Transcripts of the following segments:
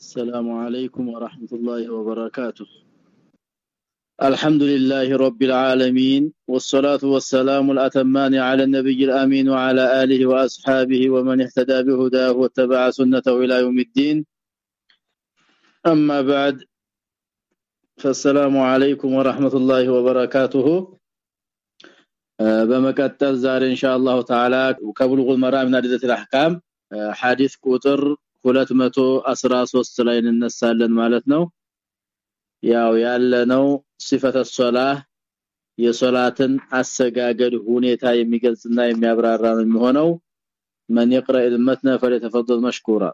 السلام عليكم ورحمة الله وبركاته. الحمد لله رب العالمين والصلاة والسلام الأتمان على النبي الأمين وعلى آله وأصحابه ومن اهتدى بهداه واتبع سنته إلى يوم الدين. أما بعد فالسلام عليكم ورحمة الله وبركاته. آه، بمكتل زار إن شاء الله تعالى وكبلغ المرأة من أدلة الأحكام آه، حديث كوتر 213 ላይ እንነሳለን ማለት ነው ያው ያለነው ሲፈተ ሶላህ የሶላትን አሰጋገድ ሁኔታ የሚገልጽና የሚያብራራ ነው የሚሆነው من يقرأ المتن فليتفضل مشكورا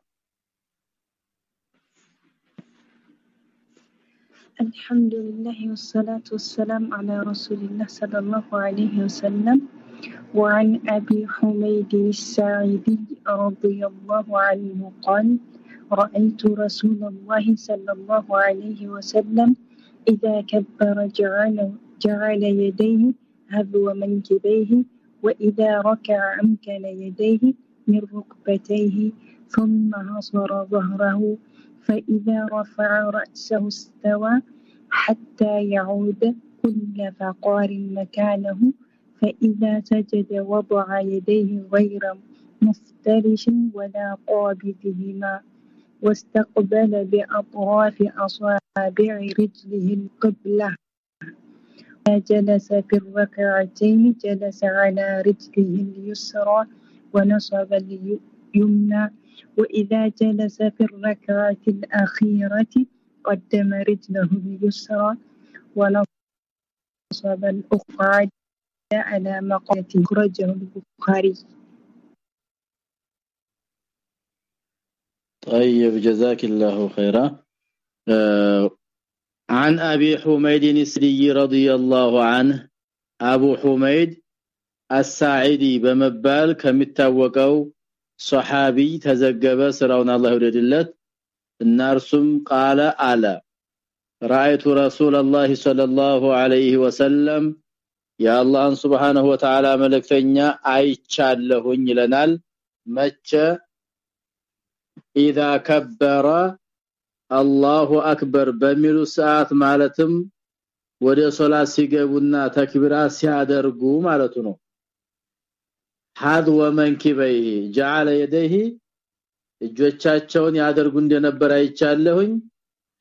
الحمد لله والصلاة والسلام على رسول الله صلى الله عليه وسلم وعن أبي حميد الساعدي رضي الله عنه قال رأيت رسول الله صلى الله عليه وسلم إذا كبر جعل, جعل يديه هذو منكبيه وإذا ركع أمكن يديه من ركبتيه ثم حصر ظهره فإذا رفع رأسه استوى حتى يعود كل فقار مكانه فإذا سجد وضع يديه غير مفترش ولا قابضهما واستقبل بأطراف أصابع رجله القبلة. جلس في الركعتين جلس على رجله اليسرى ونصب اليمنى. وإذا جلس في الركعة الأخيرة قدم رجله اليسرى ونصب الأخرى. على مقالة أخرجه البخاري. طيب جزاك الله خيرا. آه عن أبي حميد السدي رضي الله عنه أبو حميد الساعدي بمبال كمتوقو صحابي تزغب سراون الله يريدلت. النارسم قال على رأيت رسول الله صلى الله عليه وسلم يا الله سبحانه وتعالى መልእክተኛ አይቻለሁኝ ይለናል መቼ اذا كبر الله اكبر በሚሉ ሰዓት ማለትም ወደ ሶላት ሲገቡና ተክቢራ ሲያደርጉ ማለቱ ነው حذو منكبيه جعل يديه እጆቻቸውን ያደርጉ እንደነበር አይቻለሁኝ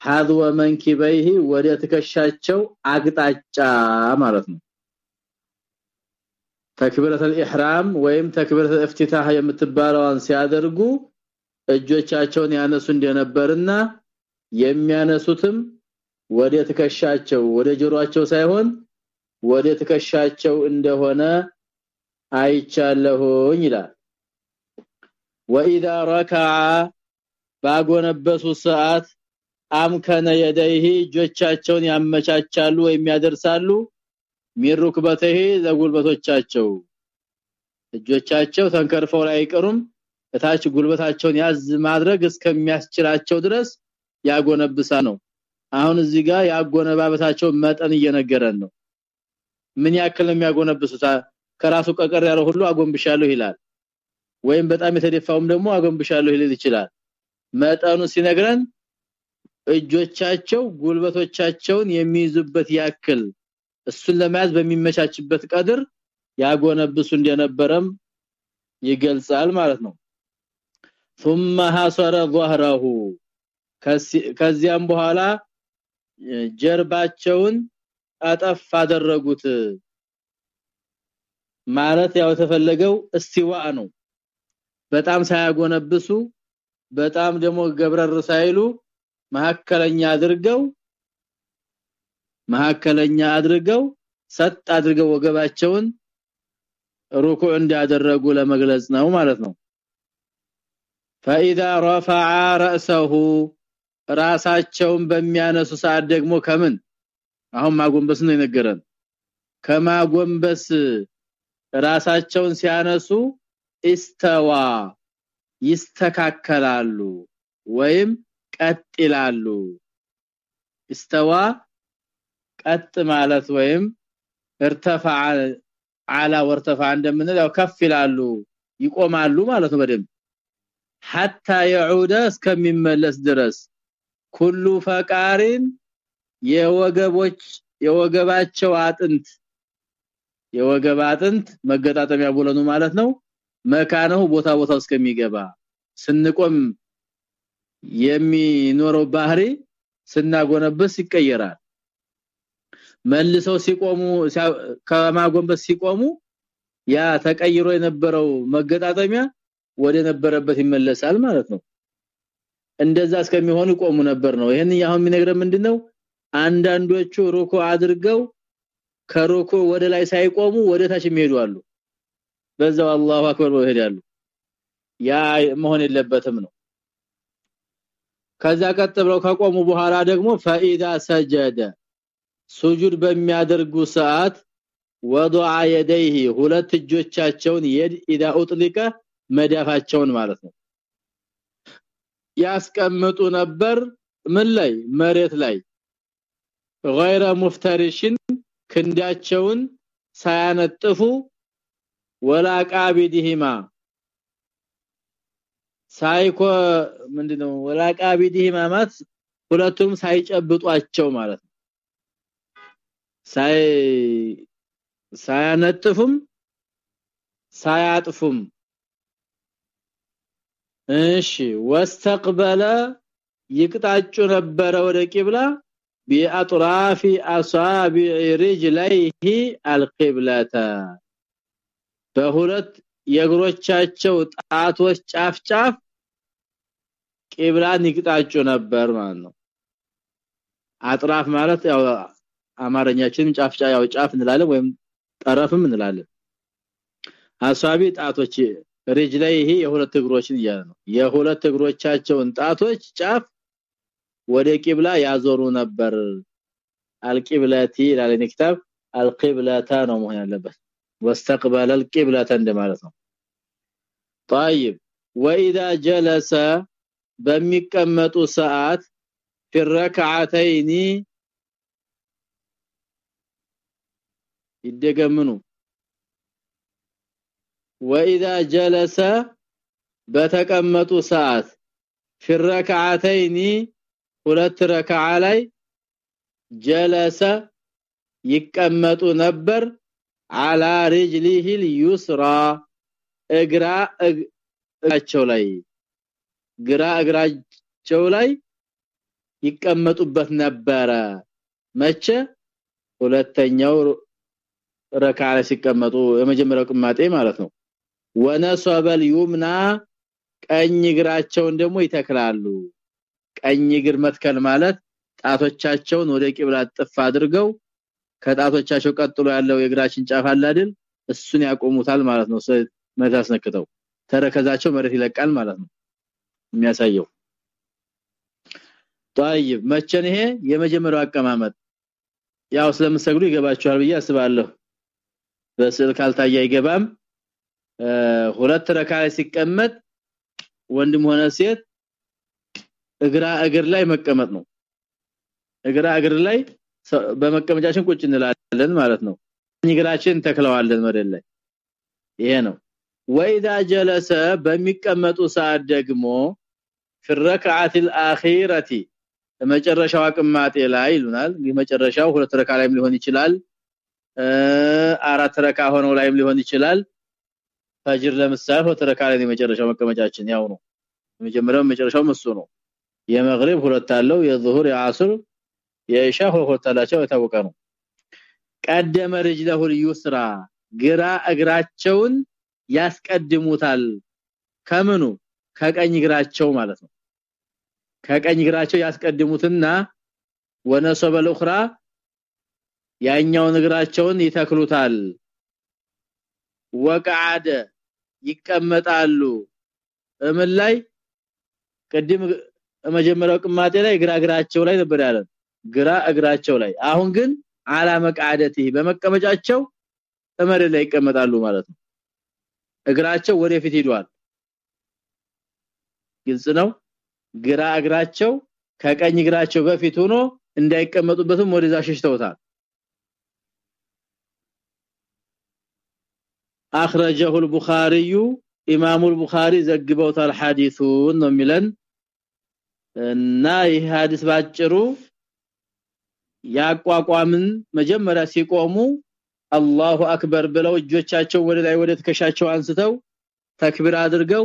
حذو منكبيه ወደ ትከሻቸው አቅጣጫ ማለት ነው ተክቢረተል ኢህራም ወይም ተክቢረተል ኢፍቲታህ የምትባለዋን ሲያደርጉ እጆቻቸውን ያነሱ እንደነበርና የሚያነሱትም ወደ ትከሻቸው ወደ ጆሮአቸው ሳይሆን ወደ ትከሻቸው እንደሆነ አይቻለሁኝ ይላል واذا ركع ባጎነበሱ ሰዓት አምከነ የደይሂ እጆቻቸውን ያመቻቻሉ ወይም ያደርሳሉ ሚሩክበተሂ ለጉልበቶቻቸው እጆቻቸው ተንከርፈው ላይ አይቀሩም። እታች ጉልበታቸውን ያዝ ማድረግ እስከሚያስችላቸው ድረስ ያጎነብሳ ነው። አሁን እዚህ ጋር ያጎነባበታቸው መጠን እየነገረን ነው። ምን ያክል ነው የሚያጎነብሱት? ከራሱ ቀቀር ያለው ሁሉ አጎንብሻለሁ ይላል። ወይም በጣም የተደፋውም ደግሞ አጎንብሻለሁ ይል ይችላል። መጠኑ ሲነግረን እጆቻቸው ጉልበቶቻቸውን የሚይዙበት ያክል እሱን ለመያዝ በሚመቻችበት ቀድር ያጎነብሱ እንደነበረም ይገልጻል ማለት ነው ثم حصر ظهره ከዚያም በኋላ ጀርባቸውን አጠፍ አደረጉት ማለት ያው ተፈለገው እስቲዋ ነው በጣም ሳያጎነብሱ በጣም ደግሞ ገብረር ሳይሉ መሐከለኛ አድርገው መሐከለኛ አድርገው ሰጥ አድርገው ወገባቸውን ሩኩዕ እንዲያደረጉ ለመግለጽ ነው ማለት ነው فاذا رفع راسه ራሳቸውን በሚያነሱ ሰዓት ደግሞ ከምን አሁን ማጎንበስ ነው የነገረን ከማጎንበስ ራሳቸውን ሲያነሱ ኢስተዋ ይስተካከላሉ ወይም ቀጥ ይላሉ ኢስተዋ ቀጥ ማለት ወይም ارتفع على وارتفع እንደምንለው ያው ከፍ ይላሉ ይቆማሉ ማለት ነው በደንብ حتى يعود እስከሚመለስ ድረስ ኩሉ ፈቃሪን የወገቦች የወገባቸው አጥንት የወገብ አጥንት መገጣጠሚያ ቦለኑ ማለት ነው መካነው ቦታ ቦታው እስከሚገባ ስንቆም የሚኖረው ባህሪ ስናጎነበስ ይቀየራል መልሰው ሲቆሙ ከማጎንበስ ሲቆሙ ያ ተቀይሮ የነበረው መገጣጠሚያ ወደ ነበረበት ይመለሳል ማለት ነው። እንደዛ እስከሚሆኑ ቆሙ ነበር ነው። ይሄን ያሁን የሚነግረን ምንድነው? አንዳንዶቹ ሩኩ አድርገው ከሩኩ ወደ ላይ ሳይቆሙ ወደ ታች የሚሄዱ አሉ። በዛው አላሁ አክበር ይሄዳሉ። ያ መሆን የለበትም ነው። ከዛ ቀጥ ብለው ከቆሙ በኋላ ደግሞ ፈኢዳ ሰጀደ ሱጁድ በሚያደርጉ ሰዓት ወዱአ የደይሂ ሁለት እጆቻቸውን የድ اذا መዳፋቸውን ማለት ነው። ያስቀምጡ ነበር ምን ላይ? መሬት ላይ። غير ሙፍተሪሽን ክንዳቸውን ሳያነጥፉ ወላ ቃቢዲሂማ ሳይኮ ምንድነው? ወላ ቃቢዲሂማ ማለት ሁለቱም ሳይጨብጧቸው ማለት ሳይ ሳያነጥፉም ሳያጥፉም። እሺ ወስተቅበለ ይቅጣጩ ነበረ ወደ ቂብላ ቢአጥራፊ አሳቢዕ ሪጅለይሂ አልቂብላታ በሁለት የእግሮቻቸው ጣቶች ጫፍ ጫፍ ቂብላን ይቅጣጩ ነበር ማለት ነው። አጥራፍ ማለት ያው አማርኛችን ጫፍ ያው ጫፍ እንላለን ወይም ጠረፍም እንላለን አሳቢ ጣቶች ሪጅ ላይ ይሄ የሁለት እግሮችን እያለ ነው የሁለት እግሮቻቸውን ጣቶች ጫፍ ወደ ቂብላ ያዞሩ ነበር አልቂብላቲ ይላል ኪታብ አልቂብላታ ነው መሆን ያለበት واستقبل القبلة እንደማለት ነው طيب واذا جلس በሚቀመጡ ሰዓት في الركعتين ይደገምኑ واذا جلس በተቀመጡ ሰዓት في الركعتين ሁለት ረካዓ ላይ ጀለሰ ይቀመጡ ነበር على رجله اليسرى እግራ እግራቸው ላይ ግራ እግራቸው ላይ ይቀመጡበት ነበረ መቼ ሁለተኛው ረካ ላይ ሲቀመጡ የመጀመሪያው ቅማጤ ማለት ነው ወነሰበል ዩምና ቀኝ እግራቸውን ደግሞ ይተክላሉ ቀኝ እግር መትከል ማለት ጣቶቻቸውን ወደ ቂብላ ጥፍ አድርገው ከጣቶቻቸው ቀጥሎ ያለው የእግራችን ጫፍ አለ አይደል እሱን ያቆሙታል ማለት ነው መሬት አስነክተው ተረከዛቸው መሬት ይለቃል ማለት ነው የሚያሳየው طيب መቸን ይሄ የመጀመሪያው አቀማመጥ ያው ስለምሰግዱ ይገባችኋል ብዬ አስባለሁ በስዕል ካልታየ አይገባም። ሁለት ረካ ላይ ሲቀመጥ ወንድም ሆነ ሴት እግራ እግር ላይ መቀመጥ ነው። እግራ እግር ላይ በመቀመጫችን ቁጭ እንላለን ማለት ነው። እግራችን ተክለዋለን መሬት ላይ። ይሄ ነው። ወይዳ ጀለሰ በሚቀመጡ ሰዓት ደግሞ ፍረካዓት الአኺረቲ መጨረሻው አቅማጤ ላይ ይሉናል። መጨረሻው ሁለት ረካ ላይ ሊሆን ይችላል። አራት ረካ ሆነው ላይም ሊሆን ይችላል ፈጅር ለምሳሌ ሁለት ረካ ላይ የመጨረሻው መቀመጫችን ያው ነው የመጀመሪያው መጨረሻው እሱ ነው የመግሪብ ሁለት አለው የዙሁር የአስር የኢሻ ሁለት አላቸው የታወቀ ነው ቀደመ رجله اليسرى ግራ እግራቸውን ያስቀድሙታል ከምኑ ከቀኝ እግራቸው ማለት ነው ከቀኝ እግራቸው ያስቀድሙትና ወነሰበ الاخرى ያኛውን እግራቸውን ይተክሉታል። ወቀዓደ ይቀመጣሉ። እምን ላይ? ቅድም መጀመሪያው ቅማጤ ላይ ግራ ላይ ነበር ያለ ግራ እግራቸው ላይ። አሁን ግን አላ በመቀመጫቸው መሬት ላይ ይቀመጣሉ ማለት ነው። እግራቸው ወደፊት ሄዷል። ግልጽ ነው። ግራ እግራቸው ከቀኝ እግራቸው በፊት ሆኖ እንዳይቀመጡበትም ወደዛ ሸሽተውታል اخرجه البخاري امام البخاري ዘግበውታል ሐዲሱን ነው የሚለን እና ይህ ሐዲስ ባጭሩ ያቋቋምን መጀመሪያ ሲቆሙ አላሁ አክበር ብለው እጆቻቸው ወደ ላይ ወደ ትከሻቸው አንስተው ተክቢር አድርገው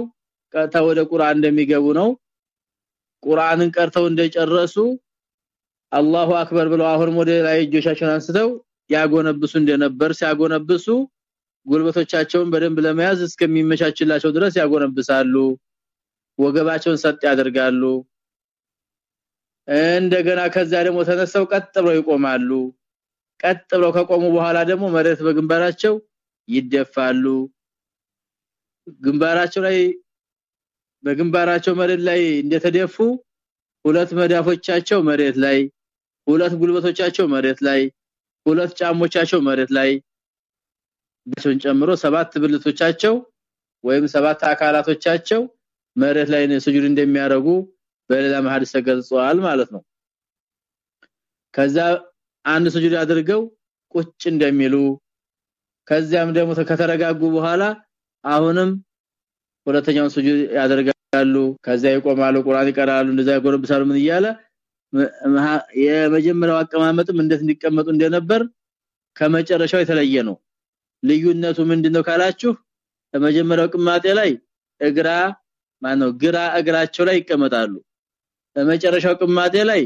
ቀጥታ ወደ ቁርአን እንደሚገቡ ነው ቁርአንን ቀርተው እንደጨረሱ አላሁ አክበር ብለው አሁን ወደ ላይ እጆቻቸውን አንስተው ያጎነብሱ እንደነበር ሲያጎነብሱ ጉልበቶቻቸውን በደንብ ለመያዝ እስከሚመቻችላቸው ድረስ ያጎነብሳሉ ወገባቸውን ሰጥ ያደርጋሉ። እንደገና ከዛ ደግሞ ተነስተው ቀጥ ብለው ይቆማሉ። ቀጥ ብለው ከቆሙ በኋላ ደግሞ መሬት በግንባራቸው ይደፋሉ። ግንባራቸው ላይ በግንባራቸው መሬት ላይ እንደተደፉ ሁለት መዳፎቻቸው መሬት ላይ ሁለት ጉልበቶቻቸው መሬት ላይ ሁለት ጫሞቻቸው መሬት ላይ ብቻውን ጨምሮ ሰባት ብልቶቻቸው ወይም ሰባት አካላቶቻቸው መሬት ላይ ስጁድ እንደሚያደርጉ በሌላ መሐዲስ ተገልጿል ማለት ነው። ከዛ አንድ ስጁድ አድርገው ቁጭ እንደሚሉ ከዚያም ደግሞ ከተረጋጉ በኋላ አሁንም ሁለተኛውን ስጁድ ያደርጋሉ። ከዛ ይቆማሉ ቁርአን ይቀራሉ እንደዛ ይጎረብሳሉ ምን እያለ የመጀመሪያው አቀማመጥም እንዴት እንዲቀመጡ እንደነበር ከመጨረሻው የተለየ ነው ልዩነቱ ምንድነው ካላችሁ በመጀመሪያው ቅማጤ ላይ እግራ ማነው ግራ እግራቸው ላይ ይቀመጣሉ። በመጨረሻው ቅማጤ ላይ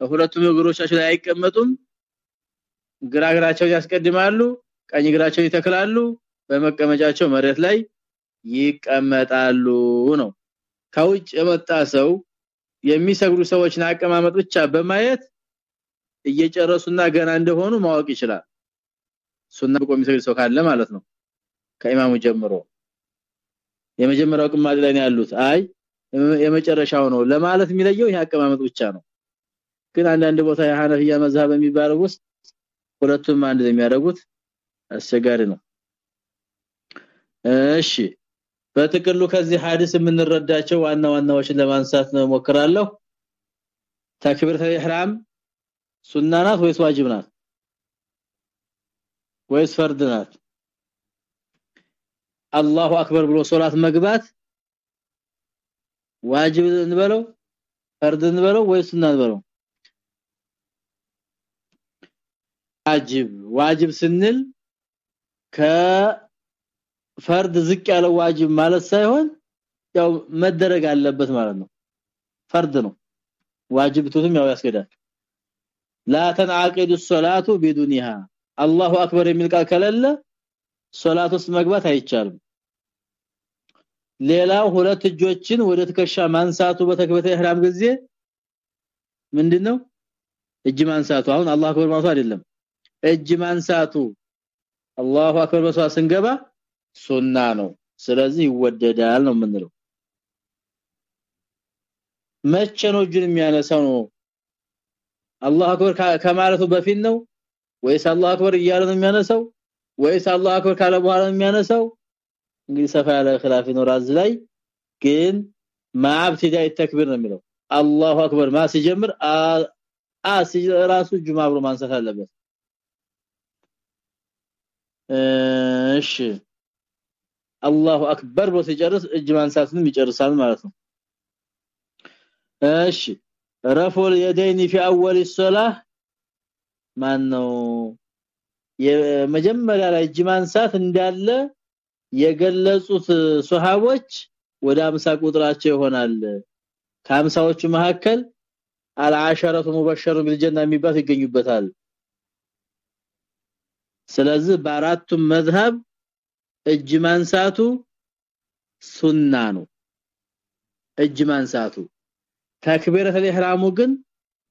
ሁለቱም እግሮቻቸው ላይ አይቀመጡም። ግራ እግራቸው ያስቀድማሉ ቀኝ እግራቸው ይተክላሉ በመቀመጫቸው መሬት ላይ ይቀመጣሉ ነው። ከውጭ የመጣ ሰው የሚሰግዱ ሰዎችን አቀማመጥ ብቻ በማየት እየጨረሱና ገና እንደሆኑ ማወቅ ይችላል ሱና ብቆ የሚሰግድ ሰው ካለ ማለት ነው። ከኢማሙ ጀምሮ የመጀመሪያው ቅማጭ ላይ ያሉት። አይ የመጨረሻው ነው ለማለት የሚለየው ይሄ አቀማመጥ ብቻ ነው። ግን አንዳንድ ቦታ የሐነፊያ መዝሐብ የሚባለው ውስጥ ሁለቱም አንድ የሚያደርጉት አስቸጋሪ ነው። እሺ በጥቅሉ ከዚህ ሐዲስ የምንረዳቸው ዋና ዋናዎችን ለማንሳት ነው ሞክራለሁ ተክቢረተ ኢህራም ሱና ናት ወይስ ዋጅብ ናት ወይስ ፈርድ ናት አላሁ አክበር ብሎ ሶላት መግባት ዋጅብ እንበለው ፈርድ እንበለው ወይስ ሱና እንበለው ዋጅብ ዋጅብ ስንል ከፈርድ ዝቅ ያለ ዋጅብ ማለት ሳይሆን ያው መደረግ አለበት ማለት ነው ፈርድ ነው ዋጅብ ቱትም ያው ያስገዳል لا تنعقد الصلاه بدونها አላሁ አክበር የሚል ቃል ከሌለ ሶላት ውስጥ መግባት አይቻልም። ሌላው ሁለት እጆችን ወደ ትከሻ ማንሳቱ በተክበተ ኢህራም ጊዜ ምንድነው? እጅ ማንሳቱ። አሁን አላሁ አክበር ማለቱ አይደለም። እጅ ማንሳቱ። አላሁ አክበር በሷ ስንገባ ሱና ነው። ስለዚህ ይወደዳል ነው የምንለው። መቼ ነው እጁን የሚያነሳው ነው? አላህ አክበር ከማለቱ በፊት ነው? ወይስ አላሁ አክበር እያለ ነው የሚያነሳው ወይስ አላሁ አክበር ካለ በኋላ ነው የሚያነሳው እንግዲህ ሰፋ ያለ خلاف ይኖራል ላይ ግን ማብቲዳ ተክቢር ነው የሚለው አላሁ አክበር ማ ሲጀምር አ ራሱ ጁማ ብሎ ማንሳት አለበት እሺ አላሁ አክበር ብሎ ሲጨርስ እጅ ማንሳትንም ይጨርሳል ማለት ነው እሺ ረፎል የደይኒ في اول الصلاه ማን ነው የመጀመሪያ ላይ እጅ ማንሳት እንዳለ የገለጹት ሱሐቦች ወደ 50 ቁጥራቸው ይሆናል። ከ50ዎቹ መካከል አልዓሸረቱ ሙበሸሩ ቢልጀና የሚባል ይገኙበታል። ስለዚህ በአራቱም መዝሐብ እጅ ማንሳቱ ሱና ነው። እጅ ማንሳቱ ተክቢረተ ኢህራሙ ግን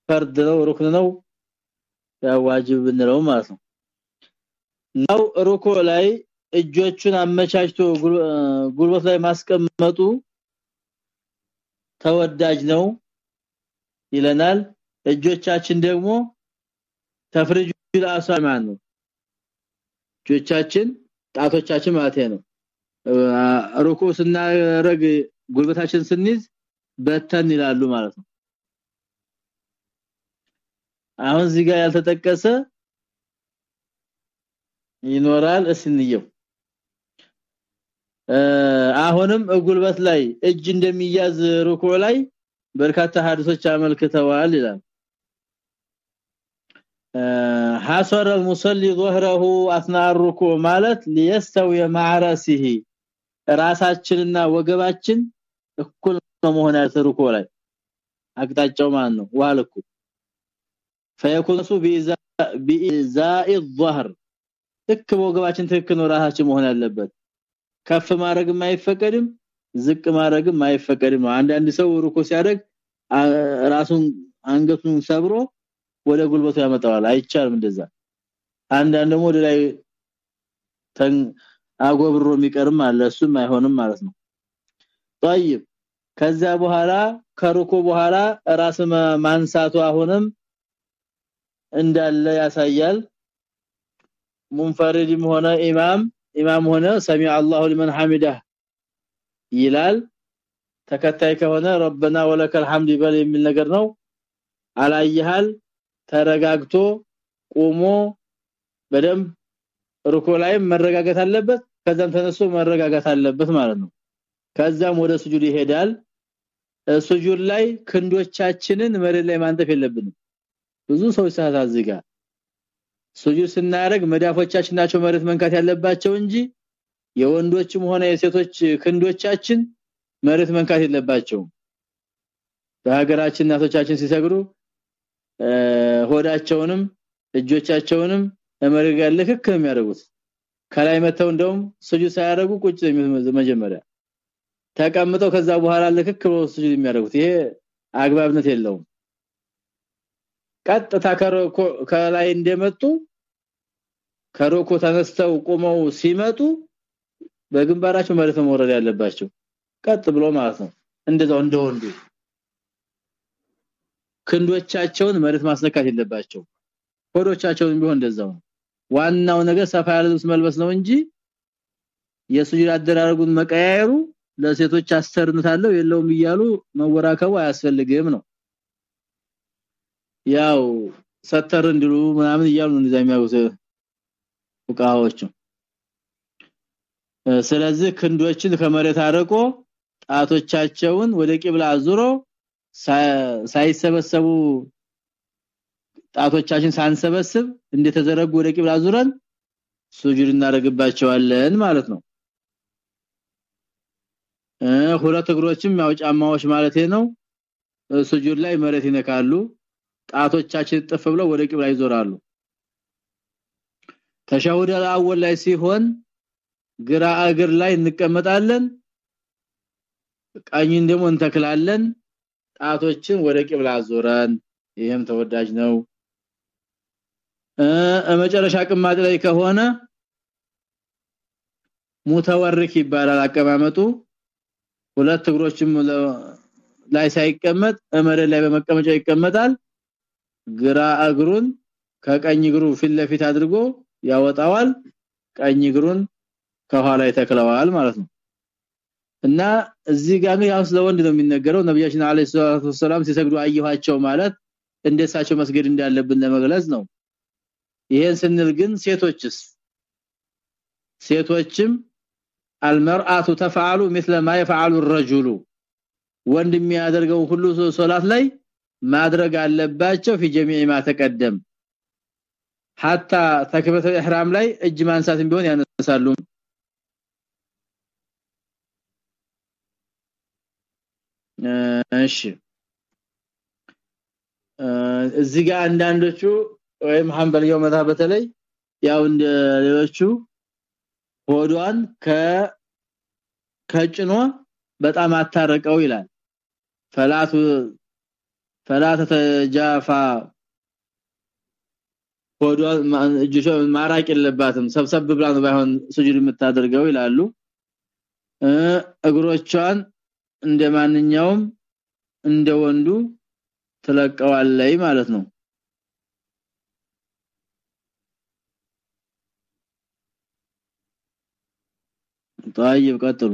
ፈርድ ነው ሩክን ነው ያዋጅብ ነው ማለት ነው። ነው ሩኩ ላይ እጆቹን አመቻችቶ ጉልበት ላይ ማስቀመጡ ተወዳጅ ነው ይለናል። እጆቻችን ደግሞ ተፍሪጁ ለአሳማን ነው። እጆቻችን ጣቶቻችን ማለት ነው። ሩኩ ስናረግ ጉልበታችን ስንይዝ በተን ይላሉ ማለት ነው አሁን እዚህ ጋር ያልተጠቀሰ ይኖራል እስንየው አሁንም ጉልበት ላይ እጅ እንደሚያዝ ሩኩ ላይ በርካታ ሐዲሶች አመልክተዋል ይላል حصر المصلي ظهره اثناء الركوع ማለት ليستوي مع راسه ራሳችንና ወገባችን እኩል መሆን ያልተሩኮ ላይ አቅጣጫው ማለት ነው ዋልኩ فيكون بإزاء الظهر ትክ ወገባችን ትክ ነው ራሳችን መሆን ያለበት ከፍ ማድረግም አይፈቀድም ዝቅ ማድረግም አይፈቀድም አንዳንድ ሰው ሩኮ ሲያደርግ ራሱን አንገቱን ሰብሮ ወደ ጉልበቱ ያመጣዋል አይቻልም እንደዛ አንዳንድ ደግሞ ወደ ላይ ተን አጎብሮ የሚቀርም አለ እሱም አይሆንም ማለት ነው طيب ከዛ በኋላ ከሩኮ በኋላ ራስ ማንሳቱ አሁንም እንዳለ ያሳያል። ሙንፈሪድም ሆነ ኢማም ኢማም ሆነ ሰሚ አላሁ ሊመን ሐሚዳህ ይላል። ተከታይ ከሆነ ረበና ወለከል ሐምድ ይበል የሚል ነገር ነው። አላየሃል? ተረጋግቶ ቆሞ በደንብ ሩኮ ላይ መረጋጋት አለበት። ከዛም ተነስቶ መረጋጋት አለበት ማለት ነው። ከዛም ወደ ስጁድ ይሄዳል። ስጁድ ላይ ክንዶቻችንን መሬት ላይ ማንጠፍ የለብንም ብዙ ሰዎች ሳታዝጋ ስጁድ ስናደርግ መዳፎቻችን ናቸው መሬት መንካት ያለባቸው እንጂ የወንዶችም ሆነ የሴቶች ክንዶቻችን መሬት መንካት የለባቸውም። በሀገራችን እናቶቻችን ሲሰግዱ ሆዳቸውንም እጆቻቸውንም ለመሬት ጋር ልክክ የሚያደርጉት። ከላይ መተው እንደውም ስጁድ ሳያደርጉ ቁጭ መጀመሪያ። ተቀምጠው ከዛ በኋላ ልክክ ብሎ ስጁድ የሚያደርጉት። ይሄ አግባብነት የለውም ቀጥታ ከላይ እንደመጡ ከሮኮ ተነስተው ቆመው ሲመጡ በግንባራቸው መሬት መውረድ ያለባቸው። ቀጥ ብሎ ማለት ነው። እንደዛው እንደወንዱ ክንዶቻቸውን መሬት ማስነካት የለባቸው። ሆዶቻቸውን ቢሆን እንደዛው ዋናው ነገር ሰፋ ያለ ልብስ መልበስ ነው እንጂ የሱጁድ አደራረጉን መቀያየሩ ለሴቶች አስተርነት የለውም እያሉ መወራከቡ አያስፈልግም ነው ያው ሰተር እንዲሉ ምናምን እያሉ እንደዛ የሚያውቁት ፉቃዎች ስለዚህ ክንዶችን ከመሬት አርቆ ጣቶቻቸውን ወደ ቂብላ አዙሮ ሳይሰበሰቡ ጣቶቻችን ሳንሰበስብ እንደተዘረጉ ወደ ቂብላ አዙረን ሱጁድ እናደርግባቸዋለን ማለት ነው። ሁለት እግሮችም ያው ጫማዎች ማለት ነው። ሱጁድ ላይ መሬት ይነካሉ ጣቶቻችን ጥፍ ብለው ወደ ቂብላ ይዞራሉ። ተሻሁድ አወል ላይ ሲሆን ግራ እግር ላይ እንቀመጣለን። ቀኝን ደግሞ እንተክላለን። ጣቶችን ወደ ቂብላ አዞረን። ይሄም ተወዳጅ ነው። መጨረሻ ቅማጥ ላይ ከሆነ ሙተወርክ ይባላል አቀማመጡ። ሁለት እግሮችም ላይ ሳይቀመጥ መሬት ላይ በመቀመጫ ይቀመጣል ግራ እግሩን ከቀኝ እግሩ ፊት ለፊት አድርጎ ያወጣዋል ቀኝ እግሩን ከኋላ ይተክለዋል ማለት ነው እና እዚህ ጋር ያው ስለወንድ ነው የሚነገረው ነብያችን አለይሂ ሰላቱ ወሰለም ሲሰግዱ አየኋቸው ማለት እንደሳቸው መስገድ እንዳለብን ለመግለጽ ነው ይሄን ስንል ግን ሴቶችስ ሴቶችም አልመርአቱ ተፈዓሉ مثل ما يفعل الرجل ወንድ የሚያደርገው ሁሉ ሶላት ላይ ማድረግ አለባቸው في جميع ما تقدم حتى ተክበተ ኢህራም ላይ እጅ ማንሳትም ቢሆን ያነሳሉ እሺ እዚህ ጋር አንዳንዶቹ ወይም ሐንበልየው መታ በተለይ ያው እንደ ሌሎቹ ሆዷን ከ ከጭኗ በጣም አታረቀው ይላል ፈላቱ ፈላተ ተጃፋ ሆዷን እጅሾ ማራቅ የለባትም ሰብሰብ ብላ ነው ባይሆን ስጁድ የምታደርገው ይላሉ እግሮቿን እንደማንኛውም እንደ ወንዱ ትለቀዋለይ ማለት ነው طيب ቀጥሉ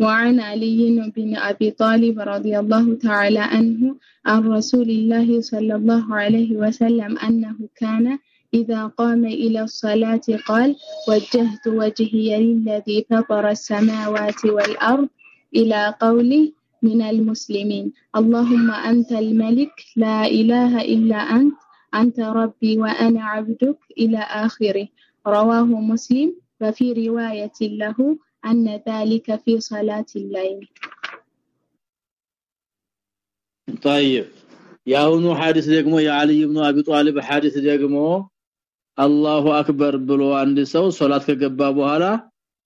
وعن علي بن أبي طالب رضي الله تعالى عنه عن رسول الله صلى الله عليه وسلم أنه كان إذا قام إلى الصلاة قال وجهت وجهي للذي فطر السماوات والأرض إلى قوله من المسلمين اللهم أنت الملك لا إله إلا أنت أنت ربي وأنا عبدك إلى آخره رواه مسلم وفي رواية له أن ذلك في صلاة الليل طيب የአሁኑ ሐዲስ ደግሞ የአሊ ኢብኑ አቢ ጧሊብ ሐዲስ ደግሞ አላሁ አክበር ብሎ አንድ ሰው ሶላት ከገባ በኋላ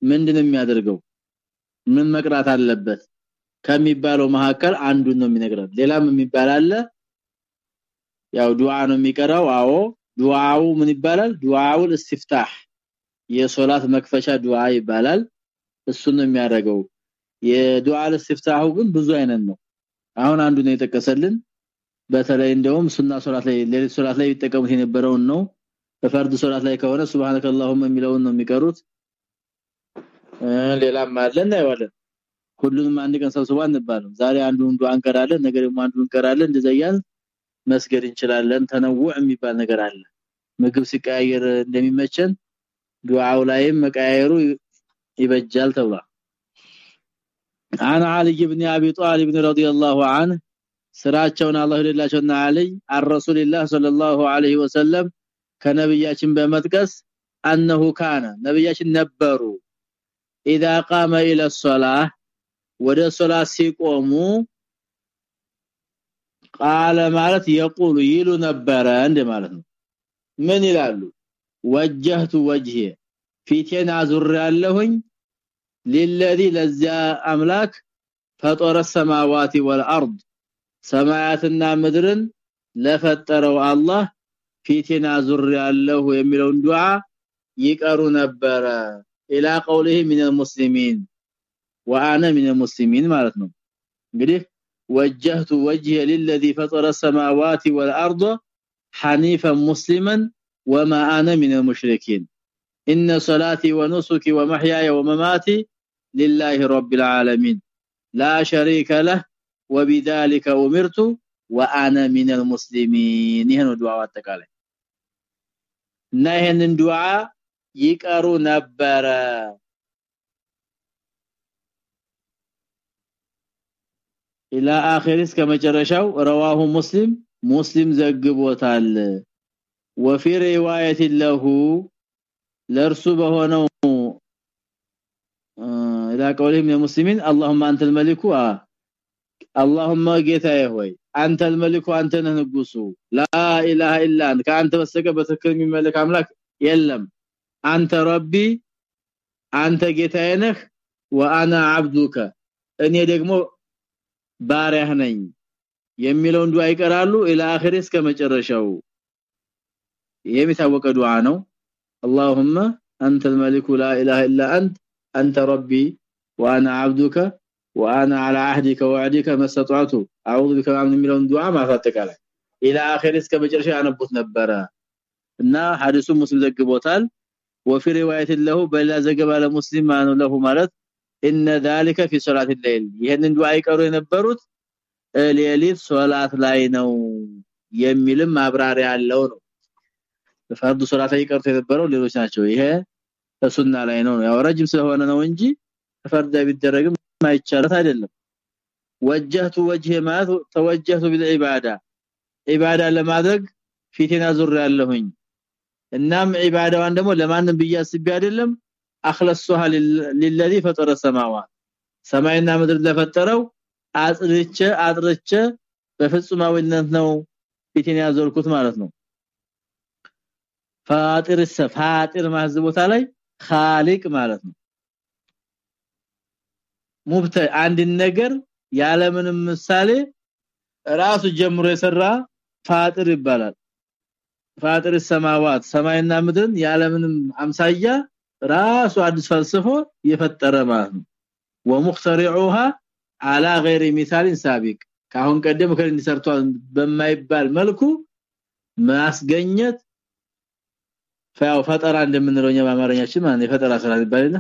ምንድነው የሚያደርገው ምን መቅራት አለበት ከሚባለው መካከል አንዱን ነው የሚነግረን ሌላም የሚባል አለ ያው ዱዓ ነው የሚቀራው አዎ ዱዓው ምን ይባላል ዱዓውል እስቲፍታህ የሶላት መክፈቻ ዱዓ ይባላል እሱን ነው የሚያደርገው። የዱዓል እስቲፍታሁ ግን ብዙ አይነት ነው። አሁን አንዱ ነው የጠቀሰልን። በተለይ እንደውም ሱና ሶላት ላይ ሌሊት ሶላት ላይ ይጠቀሙት የነበረውን ነው። በፈርድ ሶላት ላይ ከሆነ ሱብሃንከላሁም የሚለውን ነው የሚቀሩት። ሌላም አለ እናየዋለን። ሁሉንም አንድ ቀን ሰብስበን አንባልም። ዛሬ አንዱን ዱዓ እንቀራለን ነገ ደግሞ አንዱን እንቀራለን። እንደዚያ መስገድ እንችላለን። ተነውዕ የሚባል ነገር አለ። ምግብ ሲቀያየር እንደሚመቸን ዱዓው ላይም መቀያየሩ ይበጃል ተብሏል عن علي بن ابي طالب رضي الله عنه ስራቸውን አላህ ይደላቸውና አለይ አረሱልላህ ሰለላሁ ዐለይሂ ወሰለም ከነብያችን በመጥቀስ አንሁ ካነ ነብያችን ነበሩ اذا قام الى الصلاه ወደ ሶላት ሲቆሙ ቃለ ማለት يقول ይሉ ነበረ እንደ ማለት ነው ምን ይላሉ ወጀህቱ ወጅሄ ፊቴን አዙራለሁኝ للذي ለዚያ አምላክ ፈጠረ السماوات والارض ሰማያትና ምድርን ለፈጠረው አላህ ፊቴን አዙር ያለው የሚለውን ዱዓ ይቀሩ ነበረ ኢላ ቀውሊሂ ሚን المسلمين وانا من المسلمين ማለት ነው እንግዲህ وجهت وجهي للذي فطر السماوات والارض حنيفا مسلما وما انا من المشركين ان صلاتي ونسكي ومحياي ومماتي لله رب العالمين لا شريك له وبذلك امرت وانا من المسلمين ይሄ ነው ዱዓው አጠቃላይ እና ይሄንን ዱዓ ይቀሩ ነበረ الى اخر እስከ መጨረሻው رواه مسلم مسلم ዘግቦታል وفي روايه له ለርሱ በሆነው الى قولهم يا مسلمين اللهم انت الملك اللهم ጌታዬ ሆይ አንተ الملك አንተ ነህ ንጉሱ ላ ኢላሃ ኢላ አንተ ካንተ በስተቀር በትክክል የሚመለክ አምላክ የለም አንተ ረቢ አንተ ጌታዬ ነህ ወአና አብዱከ እኔ ደግሞ ባሪያህ ነኝ የሚለውን ዱዓ ይቀራሉ ኢላ አኺር እስከ መጨረሻው የሚታወቀ ዱዓ ነው اللهم انت الملك لا اله الا انت انت ربي وانا عبدك وانا على عهدك ووعدك ما استطعت اعوذ بك من የሚለውን ዱዓ ማፋጠቃላይ الى اخر እስከ መጨረሻ ያነቡት ነበረ እና ሐዲሱ ሙስሊም ዘግቦታል وفي روايه له በላ ዘገባ ለሙስሊም ማነው له ማለት ان ذلك في صلاه الليل ይሄንን ዱዓ ይቀሩ የነበሩት ሌሊት ሶላት ላይ ነው የሚልም ማብራሪያ ያለው ነው ፈርድ ሶላት ላይ ቀርቶ የነበረው ሌሎች ናቸው። ይሄ ሱና ላይ ነው። ያው ረጅም ስለሆነ ነው እንጂ ፈርድ ቢደረግም ማይቻላት አይደለም። ወጀህቱ ወጅህ ማለት ተወጀህቱ بالعباده ኢባዳ ለማድረግ ፊቴን አዙር ያለሁኝ እናም ኢባዳዋን ደግሞ ለማንም ብያስብ አይደለም። አخلصها للذي فطر السماوات ሰማይና ምድር ለፈጠረው አጽድቼ አጥርቼ በፍጹማዊነት ነው ፊቴን ያዞርኩት ማለት ነው። ፋጢር ሰፋጢር ማዝ ቦታ ላይ ኻሊቅ ማለት ነው ሙብተ አንድ ነገር ያለምንም ምሳሌ ራሱ ጀምሮ የሰራ ፋጢር ይባላል ፋጢር ሰማዋት ሰማይና ምድርን ያለምንም አምሳያ ራሱ አዲስ ፈልስፎ የፈጠረ ማለት ነው ومخترعوها على غير مثال سابق ካሁን ቀደም ከን ሰርቷል በማይባል መልኩ ማስገኘት ፈያው ፈጠራ እንደምንለው በአማርኛችን ማለት የፈጠራ ስራ ይባላል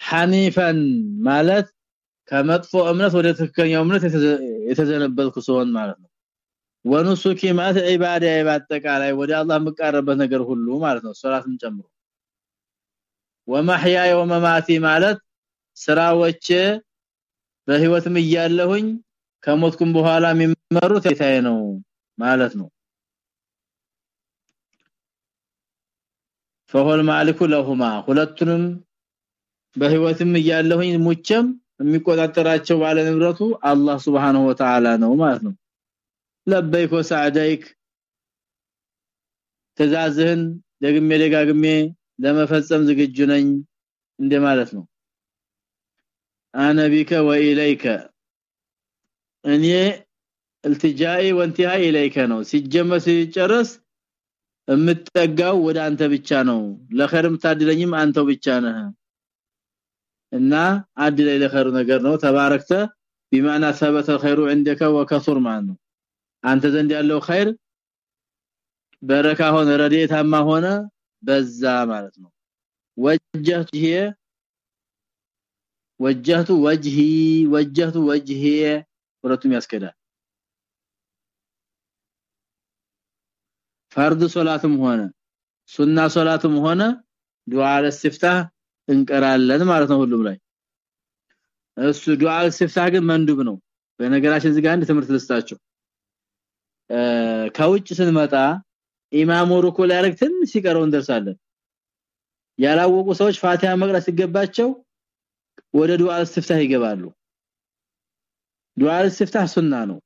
ሐኒፈን ማለት ከመጥፎ እምነት ወደ ትክክለኛው እምነት የተዘነበልኩ ሲሆን ማለት ነው። ወኑሱኪ ማለት ዒባዳ በአጠቃላይ ወደ አላህ መቃረበት ነገር ሁሉ ማለት ነው። ሶላትን ጨምሮ። ወመህያየ ወመማቲ ማለት ስራዎች በህይወትም እያለሁኝ ከሞትኩም በኋላ የሚመሩት ጌታዬ ነው ማለት ነው فهو المالك لهما ሁለቱንም በህይወትም እያለሁኝ ሙቸም የሚቆጣጠራቸው ባለ ንብረቱ አላህ Subhanahu Wa Ta'ala ነው ማለት ነው ለበይክ ወሰዓደይክ ተዛዝህን ደግሜ ደጋግሜ ለመፈጸም ዝግጁ ነኝ እንደማለት ነው አነቢከ ወኢለይከ እኔ التجائي وانتهاء اليك ነው ሲጀመር ሲጨርስ የምትጠጋው ወደ አንተ ብቻ ነው ለኸርም ታድለኝም አንተው ብቻ ነህ እና አድለይ ለኸሩ ነገር ነው ተባረክተ بمعنى ثبت الخير عندك وكثر معنا አንተ ዘንድ ያለው ኸይር በረካ ሆነ ረዲታማ ሆነ በዛ ማለት ነው ወጀህቱ ይሄ ወጀህቱ ወጅሂ ወጀህቱ ወጅሂ ሁለቱም ያስከዳል ፈርድ ሶላትም ሆነ ሱና ሶላትም ሆነ ዱዓ ለስፍታህ እንቀራለን ማለት ነው ሁሉም ላይ። እሱ ዱዓ ለስፍታህ ግን መንዱብ ነው። በነገራችን እዚህ አንድ ትምህርት ልስጣችሁ። ከውጭ ስንመጣ ኢማሙ ሩኩ ትንሽ ሲቀረው እንደርሳለን። ያላወቁ ሰዎች ፋቲሃ መቅራት ሲገባቸው ወደ ዱዓ ለስፍታህ ይገባሉ። ዱዓ ለስፍታህ ሱና ነው።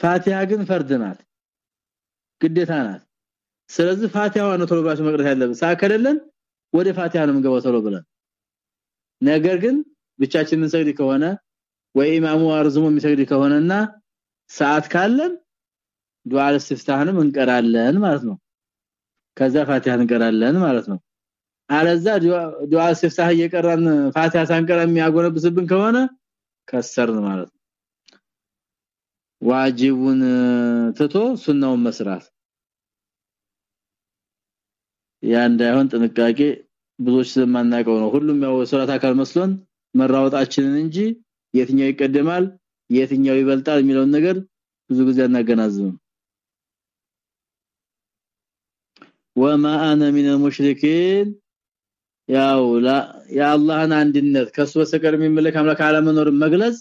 ፋቲሃ ግን ፈርድ ናት ግዴታ ናት ስለዚህ ፋቲሃ ነው ቶሎ ብላችሁ መቅረት ያለብን። ሳከለለን ወደ ፋቲሃ ነው የምንገባው ቶሎ ብለን። ነገር ግን ብቻችን እንሰግድ ከሆነ ወይ ኢማሙ አርዝሞ የሚሰግድ ከሆነና ሰዓት ካለን ዱዓ ለስፍታህንም እንቀራለን ማለት ነው። ከዛ ፋቲሃ እንቀራለን ማለት ነው። አለዛ ዱዓ ለስፍታህ እየቀራን ፋቲሃ ሳንቀራ የሚያጎነብስብን ከሆነ ከሰርን ማለት ነው። ዋጅቡን ትቶ ሱናውን መስራት ያ እንዳይሆን ጥንቃቄ ብዙዎች ስለማናቀው ነው ሁሉም ያው ሶላት አካል መስሎን መራወጣችንን እንጂ የትኛው ይቀደማል የትኛው ይበልጣል የሚለውን ነገር ብዙ ጊዜ አናገናዝብም ወማ አነ ሚን المشركين ያው የአላህን አንድነት ከሱ በስተቀር የሚመለክ አምላክ አለመኖር መግለጽ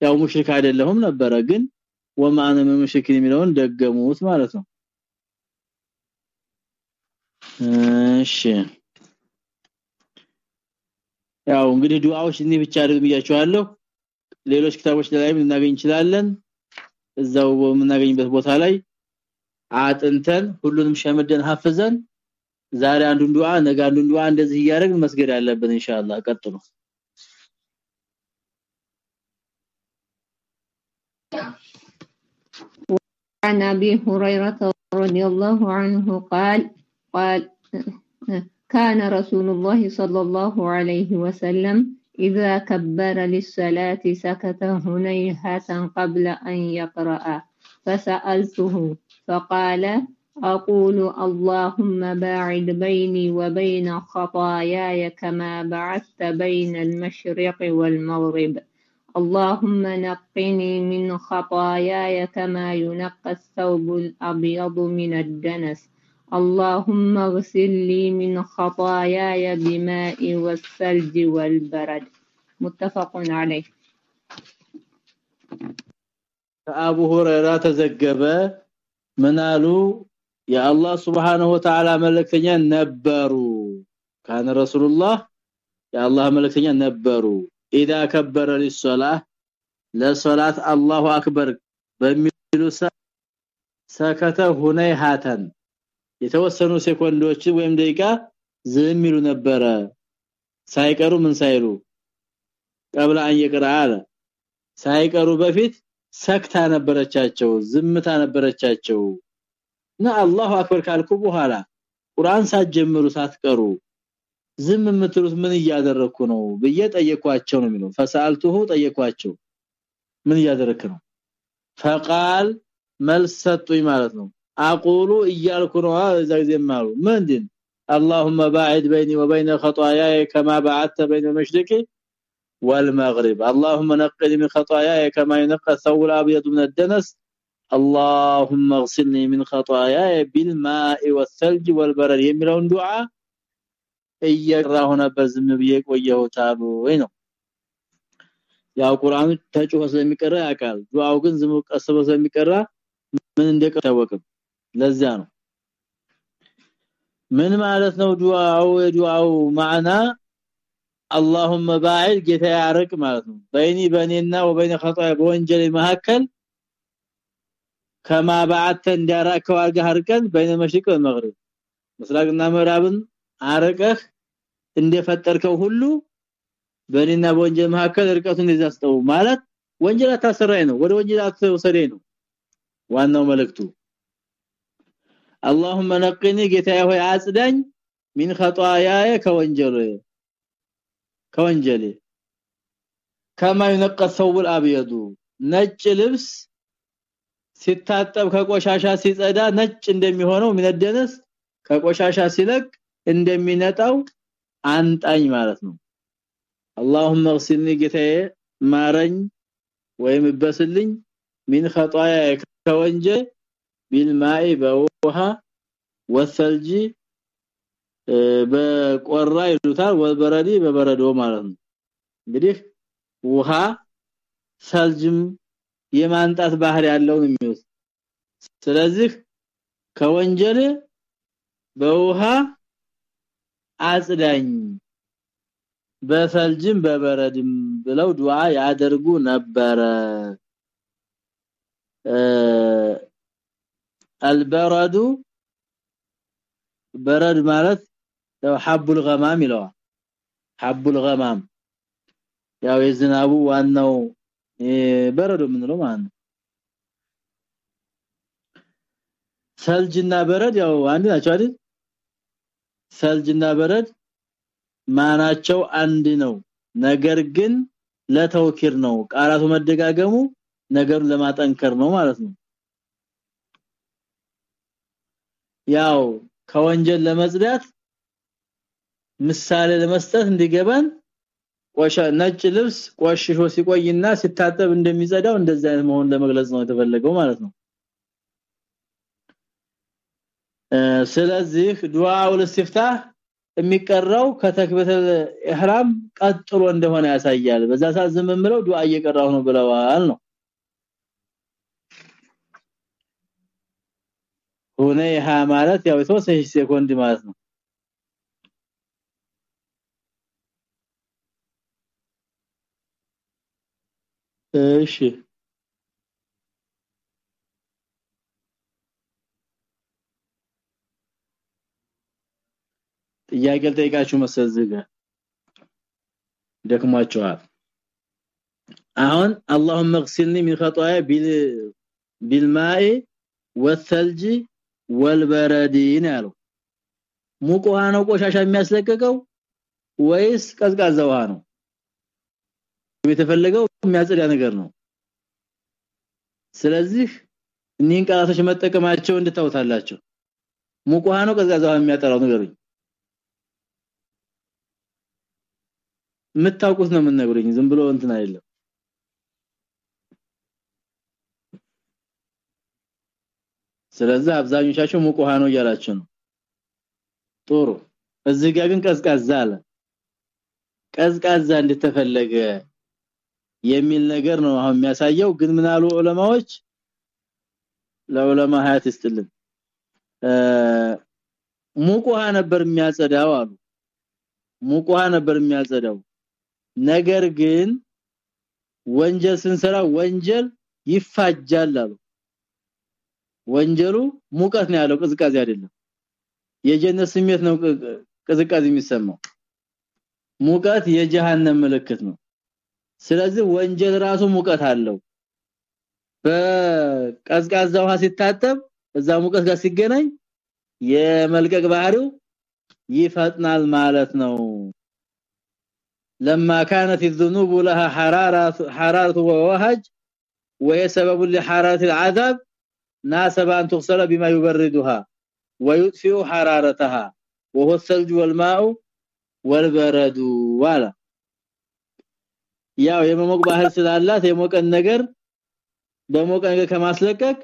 ያው ሙሽሪክ አይደለሁም ነበረ ግን ወማ አነ ሚን المشركين የሚለውን ደገሙት ማለት ነው እሺ ያው እንግዲህ ዱዓዎች እኔ ብቻ አይደለም ብያቸዋለሁ ሌሎች ክታቦች ላይም ልናገኝ እንችላለን እዛው በምናገኝበት ቦታ ላይ አጥንተን ሁሉንም ሸምደን ሐፍዘን ዛሬ አንዱን ዱዓ ነገ አንዱን ዱዓ እንደዚህ እያደረግን መስገድ ያለብን ኢንሻአላህ ቀጥሉ عن ابي هريره رضي الله عنه قال قال كان رسول الله صلى الله عليه وسلم إذا كبر للصلاة سكت هنيهة قبل أن يقرأ. فسألته فقال أقول اللهم باعد بيني وبين خطاياي كما بعثت بين المشرق والمغرب. اللهم نقني من خطاياي كما ينقى الثوب الأبيض من الدنس. اللهم اغسل لي من خطاياي بماء والثلج والبرد متفق عليه ከአቡ ሁረይራ ተዘገበ ምናሉ የአላህ Subhanahu Wa Ta'ala መልእክተኛ ነበሩ ካነ ረሱላህ የአላህ መልእክተኛ ነበሩ ኢዳ ከበረ ለሶላህ ለሶላት አላሁ አክበር በሚሉ ሰከተ ሁነይሃተን የተወሰኑ ሴኮንዶች ወይም ደቂቃ ዝም ይሉ ነበረ። ሳይቀሩ ምን ሳይሉ? ቀብለ አንየቅራ አለ። ሳይቀሩ በፊት ሰክታ ነበረቻቸው ዝምታ ነበረቻቸው። እና አላሁ አክበር ካልኩ በኋላ ቁርአን ሳትጀምሩ ሳትቀሩ ዝም የምትሉት ምን እያደረኩ ነው ብዬ ጠየኳቸው ነው የሚለው። ፈሳልቱሁ ጠየኳቸው። ምን እያደረክ ነው? ፈቃል መልስ ሰጡኝ ማለት ነው አቁሉ እያልኩ ነው እዛ ጊዜ ማሉ ምንድን اللهم باعد بيني وبين خطاياي كما بعدت بين المشرق والمغرب اللهم نقني من خطاياي كما ينقى الثوب الابيض من الدنس اللهم اغسلني من خطاياي بالماء والثلج والبرد የሚለውን ዱዓ እየራሁ ነበር ዝም ብዬ ቆየሁት አሉ ወይ ነው ያው ቁርአኑ ተጭሆ ስለሚቀራ ያውቃል ዱዓው ግን ዝም ቀስበ ስለሚቀራ ምን እንደቀታወቅም ለዛ ነው ምን ማለት ነው ዱዓው የዱዓው ማዕና اللهم باعد ጌታ ያርቅ ማለት ነው በይኒ በኔና ወበይነ خطايا በወንጀል መካከል ከማ ባዓተ እንዲያራከው አርገህ አርቀን በይነ መሽሪቅ ወመግሪብ ምስራቅና ምዕራብን አረቀህ እንደፈጠርከው ሁሉ በእኔና በወንጀል መካከል ርቀቱን ይዛስተው ማለት ወንጀል አታሰራይ ነው ወደ ወንጀል አትወሰደኝ ነው ዋናው መልእክቱ اللهم نقني ጌታዬ ሆይ አጽዳኝ ሚን خطاياي ከወንጀል ከወንጀል كما ينقى الثوب الابيض ነጭ ልብስ ሲታጠብ ከቆሻሻ ሲጸዳ ነጭ እንደሚሆነው ሚነደነስ ከቆሻሻ ሲለቅ እንደሚነጣው አንጣኝ ማለት ነው اللهم اغسلني ጌታዬ ማረኝ ወይም በስልኝ ሚን خطايا ከወንጀል ቢልማይ በውሃ ወሰልጂ በቆራ ይሉታል። ወልበረዲ በበረዶ ማለት ነው። እንግዲህ ውሃ ሰልጅም የማንጣት ባህር ያለው ነው ስለዚህ ከወንጀል በውሃ አጽዳኝ በሰልጅም በበረድም ብለው ዱዓ ያደርጉ ነበረ። አልበረዱ በረድ ማለት ያው ሐቡል ገማም ይለዋል። ሐቡል ገማም ያው የዝናቡ ዋናው በረዶ ምንለው ማለት ነው። ሰልጅና በረድ ያው አንድ ናቸው አይደል? ሰልጅና በረድ ማናቸው አንድ ነው። ነገር ግን ለተውኪር ነው። ቃላቱ መደጋገሙ ነገሩን ለማጠንከር ነው ማለት ነው ያው ከወንጀል ለመጽዳት ምሳሌ ለመስጠት እንዲገባን ቆሻ ነጭ ልብስ ቆሽሾ ሲቆይና ሲታጠብ እንደሚጸዳው እንደዛ አይነት መሆን ለመግለጽ ነው የተፈለገው ማለት ነው። ስለዚህ ዱዓው ለስፍታህ የሚቀራው ከተክበተል ኢህራም ቀጥሎ እንደሆነ ያሳያል። በዛ ሰዓት ዝም ብለው ዱዓ እየቀራው ነው ብለዋል ነው ሁነይሃ ማለት ያው የተወሰነ ሴኮንድ ማለት ነው እሺ ጥያቄ ልጠይቃችሁ መሰል ዝጋ ደክሟቸዋል አሁን اللهم اغسلني من خطاياي بالماء والثلج ወልበረዲ ነው ያለው? ሙቅ ውሃ ነው ቆሻሻ የሚያስለቀቀው ወይስ ቀዝቃዛ ውሃ ነው? የተፈለገው የሚያጽዳ ነገር ነው። ስለዚህ እኒህን ቃላቶች መጠቀማቸው እንድታውታላችሁ ሙቅ ውሃ ነው ቀዝቃዛ ውሃ የሚያጠራው ነገሩኝ የምታውቁት ነው የምነግሩኝ ዝም ብሎ እንትን አይደለም። ስለዚህ አብዛኞቻችሁ ሙቅ ውሃ ነው እያላችሁ ነው። ጥሩ። እዚህ ጋር ግን ቀዝቃዛ አለ። ቀዝቃዛ እንደተፈለገ የሚል ነገር ነው አሁን የሚያሳየው። ግን ምናሉ ዑለማዎች? ለዑለማ ሀያት ይስጥልን። ሙቅ ውሃ ነበር የሚያጸዳው አሉ። ሙቅ ውሃ ነበር የሚያጸዳው። ነገር ግን ወንጀል ስንሰራ ወንጀል ይፋጃል አሉ ወንጀሉ ሙቀት ነው ያለው ቅዝቃዜ አይደለም የጀነት ስሜት ነው ቅዝቃዜ የሚሰማው ሙቀት የጀሃነም ምልክት ነው ስለዚህ ወንጀል ራሱ ሙቀት አለው በቀዝቃዛ ውሃ ሲታጠብ እዛ ሙቀት ጋር ሲገናኝ የመልቀቅ ባህሪው ይፈጥናል ማለት ነው لما كانت الذنوب لها حراره حراره ووهج وهي سبب لحراره العذاب ناسب ان تغسل بما يبردها ويطفئ حرارتها وهو الثلج والماء والبرد ولا ያው የመሞቅ ባህል ስላላት የሞቀን ነገር በሞቀ ነገር ከማስለቀቅ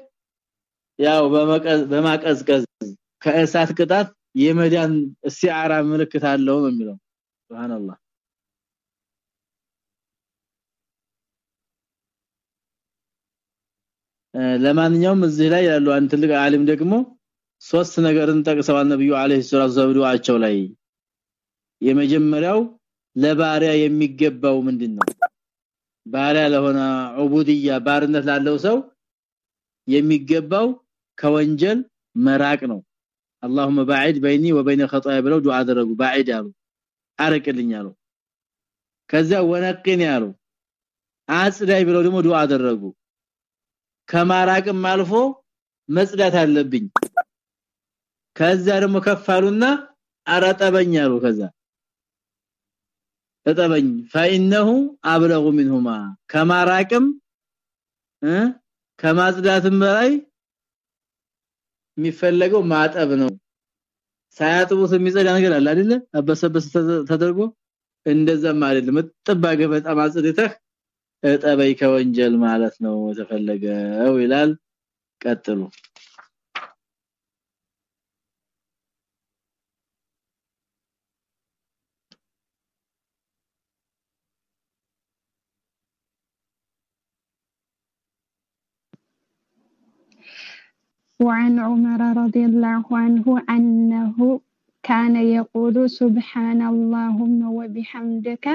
ያው በማቀዝቀዝ ከእሳት ቅጣት የመዳን እስቲዓራ ምልክት አለው ነው የሚለው ሱብሃንአላህ ለማንኛውም እዚህ ላይ ያሉ አንድ ትልቅ ዓሊም ደግሞ ሶስት ነገርን ጠቅሰዋል ነብዩ አለይሂ ሰላቱ ወሰላም ላይ የመጀመሪያው ለባሪያ የሚገባው ምንድነው ባሪያ ለሆነ ዑቡድያ ባርነት ላለው ሰው የሚገባው ከወንጀል መራቅ ነው اللهم باعد بيني وبين خطايا ብለው ዱዓ አደረጉ ባዒድ አሉ አረቅልኝ አሉ ከዛ ወነቅን ያሉ አጽዳይ ብለው ደግሞ ዱዓ አደረጉ ከማራቅም አልፎ መጽዳት አለብኝ ከዛ ደግሞ ከፋሉና አረጠበኝ አሉ ከዛ ተጠበኝ فانه ابلغ منهما ከማራቅም ከማጽዳትም በላይ የሚፈለገው ማጠብ ነው ሳያጥቡት የሚጸዳ ነገር አለ አይደለ አበሰበስ ተደርጎ እንደዛም አይደለም ጥባ ገበጣ ማጽደተህ እጠበይ ከወንጀል ማለት ነው የተፈለገው ይላል ቀጥሉ وعن عمر رضي الله عنه أنه كان يقول سبحان اللهم وبحمدك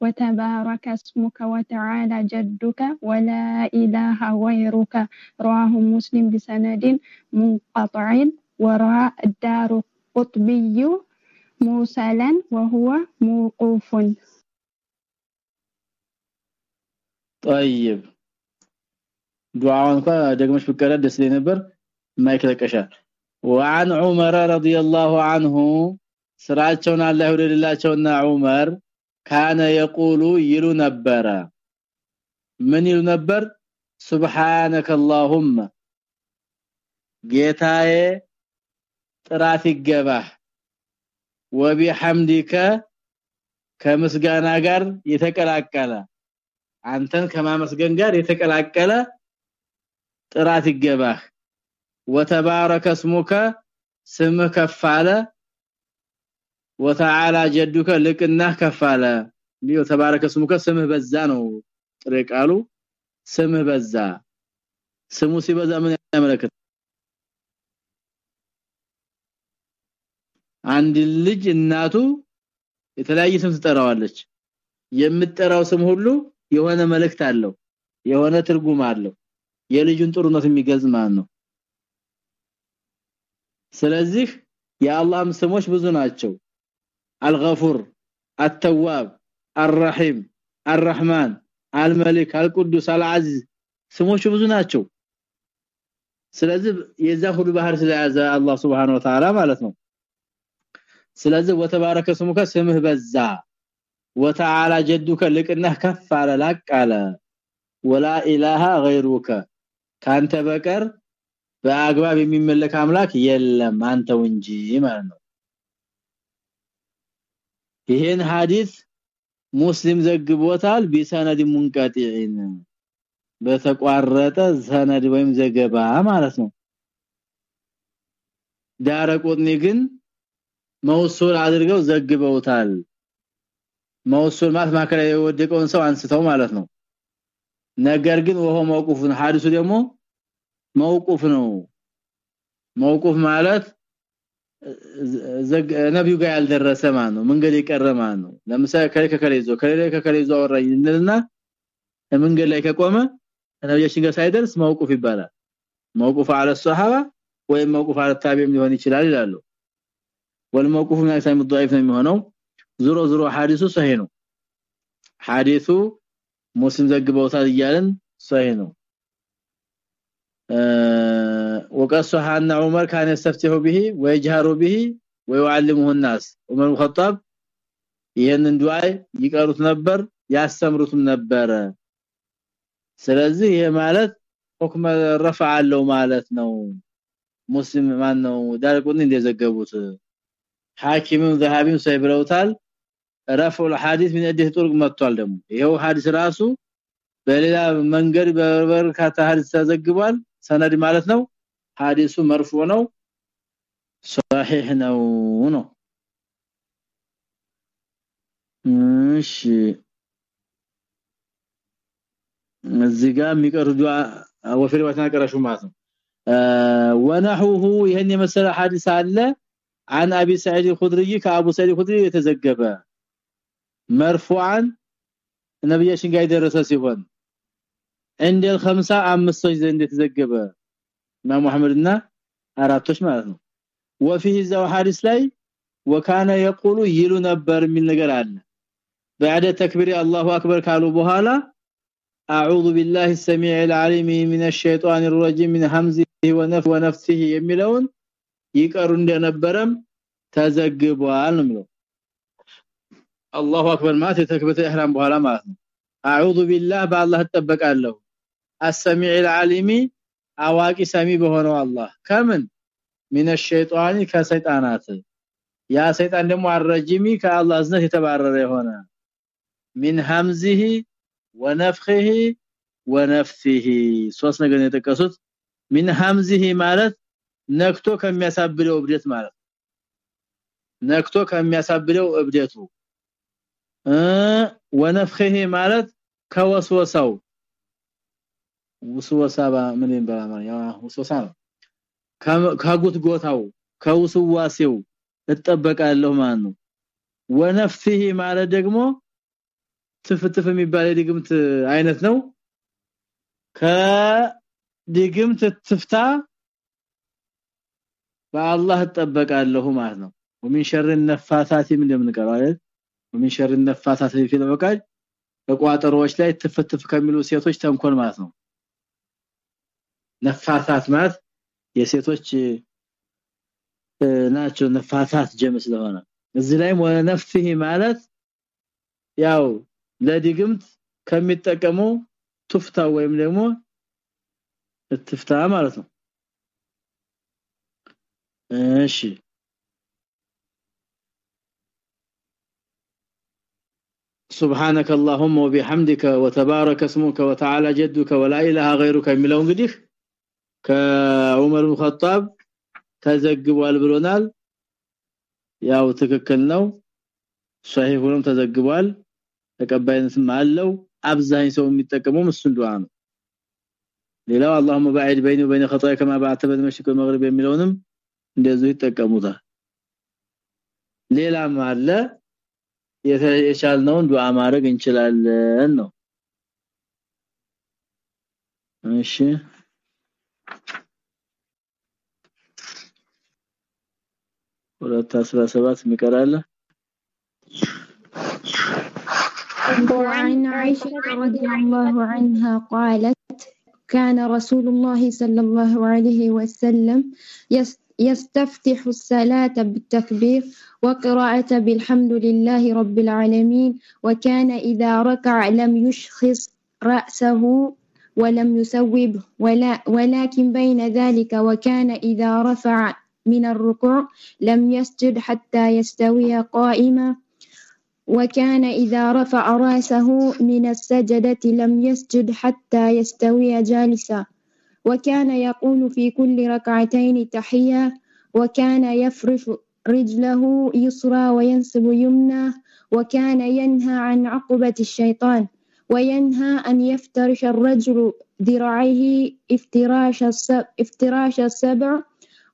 وتبارك اسمك وتعالى جدك ولا إله غيرك رواه مسلم بسند منقطع وراء الدار قطبي موسلا وهو موقوف طيب دعاء እንኳን ደግመሽ ብቀረ ደስ ይለኝ ነበር ማይክ ለቀሻል وعن عمر رضي الله عنه ስራቸውን አላህ ይወደድላቸውና ዑመር ካነ የቁሉ ይሉ ነበረ ምን ይሉ ነበር ሱብሃንከ اللهم ጌታዬ ጥራት ይገባህ ወቢሐምዲከ ከምስጋና ጋር የተቀላቀለ አንተን ከማመስገን ጋር የተቀላቀለ ጥራት ይገባህ ወተባረከ ስሙከ ስምህ ከፋለ ወተዓላ ጀዱከ ልቅና ከፋለ ሊዮ ተባረከ ስሙከ ስምህ በዛ ነው ጥሬ ቃሉ። ስምህ በዛ። ስሙ ሲበዛ ምን ያመለክት አንድ ልጅ እናቱ የተለያየ ስም ትጠራዋለች። የምትጠራው ስም ሁሉ የሆነ መልእክት አለው የሆነ ትርጉም አለው። የልጁን ጥሩነት የሚገልጽ ማለት ነው? ስለዚህ የአላህም ስሞች ብዙ ናቸው አልገፉር አተዋብ አርረሂም አርረህማን አልመሊክ አልቅዱስ አልዓዚዝ ስሞቹ ብዙ ናቸው። ስለዚህ የዛ ሁሉ ባህር ስለያዘ አላህ Subhanahu Wa Ta'ala ማለት ነው። ስለዚህ ወተባረከ ስሙከ ስምህ በዛ። ወተዓላ ጀዱከ ልቅናህ ከፍ አለ ላቅ አለ። ወላ ኢላሃ ገይሩከ ካንተ በቀር በአግባብ የሚመለክ አምላክ የለም። አንተው እንጂ ማለት ነው ይሄን ሐዲስ ሙስሊም ዘግቦታል። ቢሰነድ ሙንቀጢዕን በተቋረጠ ሰነድ ወይም ዘገባ ማለት ነው። ዳረቁጥኒ ግን መውሱል አድርገው ዘግበውታል። መውሱል ማለት የወደቀውን ሰው አንስተው ማለት ነው። ነገር ግን ወሆ መውቁፍን ሐዲሱ ደግሞ መውቁፍ ነው። መውቁፍ ማለት ነብዩ ጋር ያልደረሰ ማለት ነው መንገድ የቀረ ማለት ነው ለምሳሌ ከለ ከከለ ይዞ ከለ ከከለ ይዞ አወራኝ እንልና መንገድ ላይ ከቆመ ነብያችን ጋር ሳይደርስ መውቁፍ ይባላል መውቁፍ على الصحابه ወይም መውቁፍ على التابعين ሊሆን ይችላል ይላሉ والموقوف من اسام الضعيف ነው የሚሆነው ዙሮ ዙሮ ሐዲሱ ሰሂህ ነው ሐዲሱ ሙስሊም ዘግበውታል ይያለን ሰሂህ ነው وقصها ان عمر كان يستفتح به ويجهر به ويعلمه الناس عمر الخطاب ይሄንን ዱዓ ይቀሩት ነበር ያስተምሩትም ነበር ስለዚህ ይሄ ማለት ሁክመ ረፈዓ አለው ማለት ነው ሙስሊም ማን ነው ዳርቁን እንደዘገቡት ሐኪምም ዘሃቢም ሳይብለውታል ረፈው الحديث من عده طرق መጥቷል ደግሞ ይሄው ሐዲስ ራሱ በሌላ መንገድ በበርካታ ሐዲስ ተዘግቧል ሰነድ ማለት ነው ሐዲሱ መርፎ ነው صحيح ነው ነው እሺ እዚህ ጋር የሚቀሩ ዱዓ ወፍሪ ወተናቀረሹ ማለት ነው ወነሁሁ ይሄን የመሰለ ሐዲስ አለ عن ابي سعيد الخدري كابو سعيد الخدري የተዘገበ مرفوعا ነብያችን ጋር የደረሰ ሲሆን እንደ الخمسه አምስቶች ዘንድ የተዘገበ ኢማም መሐመድና አራቶች ማለት ነው وفيه ذو حادث ላይ وكان يقول ይሉ ነበር የሚል ነገር አለ بعد تكبير الله اكبر ካሉ በኋላ اعوذ بالله السميع العليم من الشيطان الرجيم من همزه ونفثه ونفثه የሚለውን ይቀሩ እንደነበረም ተዘግቧል ነው የሚለው አላሁ አክበር ማለት የተክበተ ኢህራም በኋላ ማለት ነው አዑዙ ቢላህ በአላህ ተጠበቃለሁ السميع العليم አዋቂ ሰሚ በሆነው አላህ። ከምን? من الشيطان ከሰይጣናት። ያ ሰይጣን ደግሞ አረጂሚ ከአላህ ዝነት የተባረረ የሆነ። من همزه ونفخه ونفثه ሶስት ነገር የተከሱት من همزه ማለት ነክቶ ከሚያሳብደው እብደት ማለት ነክቶ ከሚያሳብደው እብደቱ። ወነፍኸህ ማለት ከወስወሰው። ወስወሳ ምን ይባላል ያ ወስወሳ ከጉትጎታው ከውስዋሴው እጠበቃለሁ ማለት ነው ወነፍሲህ ማለት ደግሞ ትፍትፍ የሚባል የድግምት አይነት ነው ከድግምት ትፍታ በአላህ እጠበቃለሁ ማለት ነው ومن شر النفاثات ምን እንደምንቀረው አይደል ومن شر النفاثات في العقد በቋጠሮዎች ላይ ትፍትፍ ከሚሉ ሴቶች ተንኮል ማለት ነው ነፋሳት ማለት የሴቶች ናቸው ነፋሳት ጀም ስለሆነ እዚህ ላይ ወነፍሲህ ማለት ያው ለድግምት ከሚጠቀሙ ቱፍታ ወይም ደግሞ ትፍታ ማለት ነው እሺ سبحانك اللهم وبحمدك وتبارك اسمك وتعالى جدك ولا اله غيرك የሚለው እንግዲህ ከዑመር ኢብኑ ኸጣብ ተዘግቧል ብሎናል ያው ትክክል ነው ሷሂህ ሆኖም ተዘግቧል ተቀባይነትም አለው አብዛኝ ሰው የሚጠቀመው እሱን ዱዓ ነው ሌላው اللهم باعد بيني وبين خطاياي كما بعدت بين المشرق والمغرب የሚለውንም እንደዚህ ይጠቀሙታል ሌላም አለ የቻልነውን ዱዓ ማድረግ እንችላለን ነው እሺ ሁለት 17 የሚቀራለ وعن عائشة رضي الله عنها قالت كان رسول الله صلى الله عليه وسلم يستفتح الصلاة بالتكبير وقراءة بالحمد لله رب العالمين وكان إذا ركع لم يشخص رأسه ولم يسوبه ولا ولكن بين ذلك وكان إذا رفع من الركوع لم يسجد حتى يستوي قائما. وكان إذا رفع رأسه من السجدة لم يسجد حتى يستوي جالسا. وكان يقول في كل ركعتين تحية. وكان يفرش رجله يسرى وينصب يمنى وكان ينهى عن عقبة الشيطان. وينهى أن يفترش الرجل ذراعيه افتراش السبع, افتراش السبع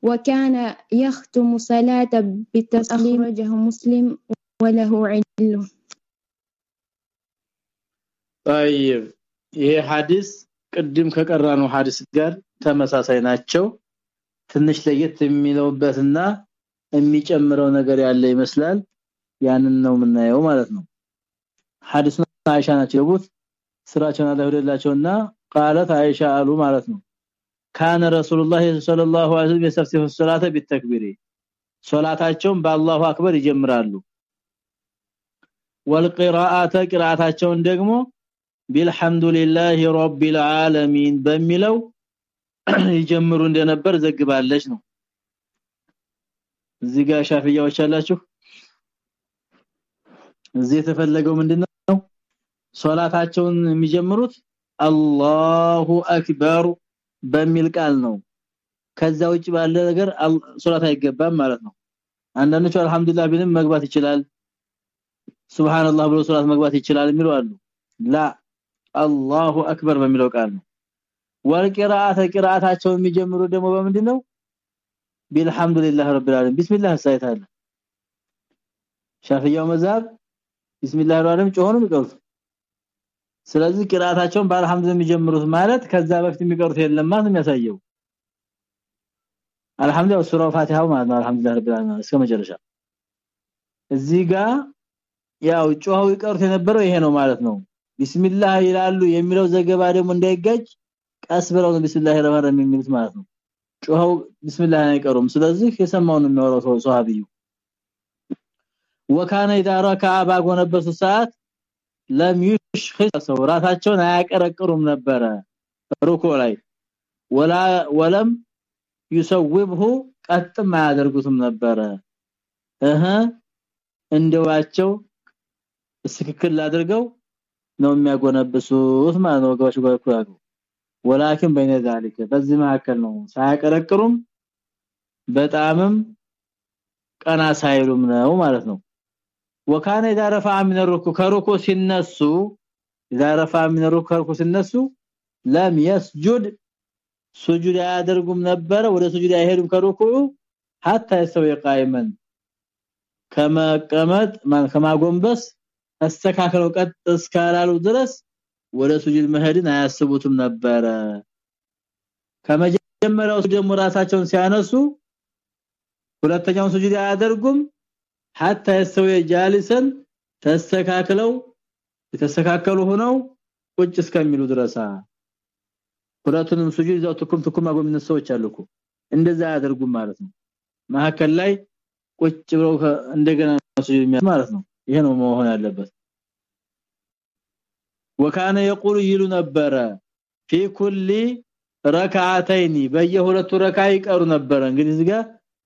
وكان يختم صلاة بالتسليم أخرجه مسلم وله علة طيب ይሄ ሐዲስ ቅድም ከቀራነው ሐዲስ ጋር ተመሳሳይ ናቸው ትንሽ ለየት የሚለውበትና የሚጨምረው ነገር ያለ ይመስላል ያንን ነው የምናየው ማለት ነው ሐዲስ አይሻ ናቸው የቡት ስራቸውን አለህደላቸውና قالت አይሻ አሉ ማለት ነው ካነ ረሱላህ ሰለላሁ ዐለይሂ ወሰለም የሰፍሲሁ ሶላተ ቢተክቢሪ ሶላታቸውን በአላሁ አክበር ይጀምራሉ ወልቂራአተ ቂራአታቸውን ደግሞ ቢልሐምዱሊላሂ ረቢል ዓለሚን በሚለው ይጀምሩ እንደነበር ዘግባለች ነው እዚህ ጋር ሻፊያዎች አላችሁ እዚህ የተፈለገው ምንድነው ሶላታቸውን የሚጀምሩት አላሁ አክበር በሚል ቃል ነው። ከዛ ውጭ ባለ ነገር ሶላት አይገባም ማለት ነው። አንዳንዶቹ አልহামዱሊላህ ቢልም መግባት ይችላል። ሱብሃንአላህ ብሎ ሶላት መግባት ይችላል የሚሉ አሉ። ላ አላሁ አክበር በሚለው ቃል ነው። ወልቂራአተ ቂራአታቸው የሚጀምሩ ደግሞ በምንድነው? ቢልሐምዱሊላህ ረብል ዓለሚን። ቢስሚላህ ሳይታለ ሻፊያው መዛብ ቢስሚላህ ረብል ጮሆኑ ይቀሩት ስለዚህ ቅራታቸውን ባልሐምዝ የሚጀምሩት ማለት ከዛ በፊት የሚቀሩት የለም ማለት የሚያሳየው። አልহামዱሊላህ ሱራ ፋቲሃው ማለት ነው። አልহামዱሊላህ ረብል ዓለሚን እስከመጨረሻ እዚህ ጋር ያው ጮሃው ይቀሩት የነበረው ይሄ ነው ማለት ነው። ቢስሚላህ ይላሉ የሚለው ዘገባ ደግሞ እንዳይጋጭ ቀስ ብለው ነው ቢስሚላህ ረህማን የሚሉት ማለት ነው። ጮሃው ቢስሚላህ አይቀሩም። ስለዚህ የሰማውን የሚያወራው ሰው ሷሃቢው ወካነ ኢዳራ ከአባ ጎነበሱ ሰዓት ለም ይሽخصው ራሳቸውን አያቀረቅሩም ነበረ ሩኩ ላይ። ወላ ወለም ይሰውብሁ ቀጥም አያደርጉትም ነበረ። እህ እንደዋቸው ስክክል አድርገው ነው የሚያጎነብሱት ማለት ነው። ወጋሽ ጋር ወላኪን በእነ ذلك በዚህ መካከል ነው። ሳያቀረቅሩም በጣምም ቀና ሳይሉም ነው ማለት ነው። ወካነ اذا رفع من الركوع ከሩኩ ሲነሱ اذا رفع من الركوع ከሩኩ ሲነሱ ለም يسجد سجود አያደርጉም ነበር ወደ سجود አይሄዱም ከሩኩዑ حتى يستوي قائما ከመቀመጥ ማን ከማጎንበስ ተስተካክለው ቀጥ እስካላሉ ድረስ ወደ ሱጁድ መሄድን አያስቡትም ነበረ ከመጀመሪያው ደግሞ ራሳቸውን ሲያነሱ ሁለተኛውን ሱጁድ አያደርጉም hatta يستوي جالسا ተስተካክለው የተስተካከሉ ሆነው ቁጭ እስከሚሉ ድረሳ ሁለቱንም ሱጁድ ይዘው ትኩም ትኩም አጎምን ሰዎች አሉኩ እንደዛ አያደርጉም ማለት ነው መሐከል ላይ ቁጭ ብለው እንደገና ሱጁድ ማለት ነው ይሄ ነው መሆን ያለበት ወካነ يقول ይሉ ነበረ في كل ركعتين በየሁለቱ ረካ ይቀሩ ነበረ እንግዲህ እዚህ ጋር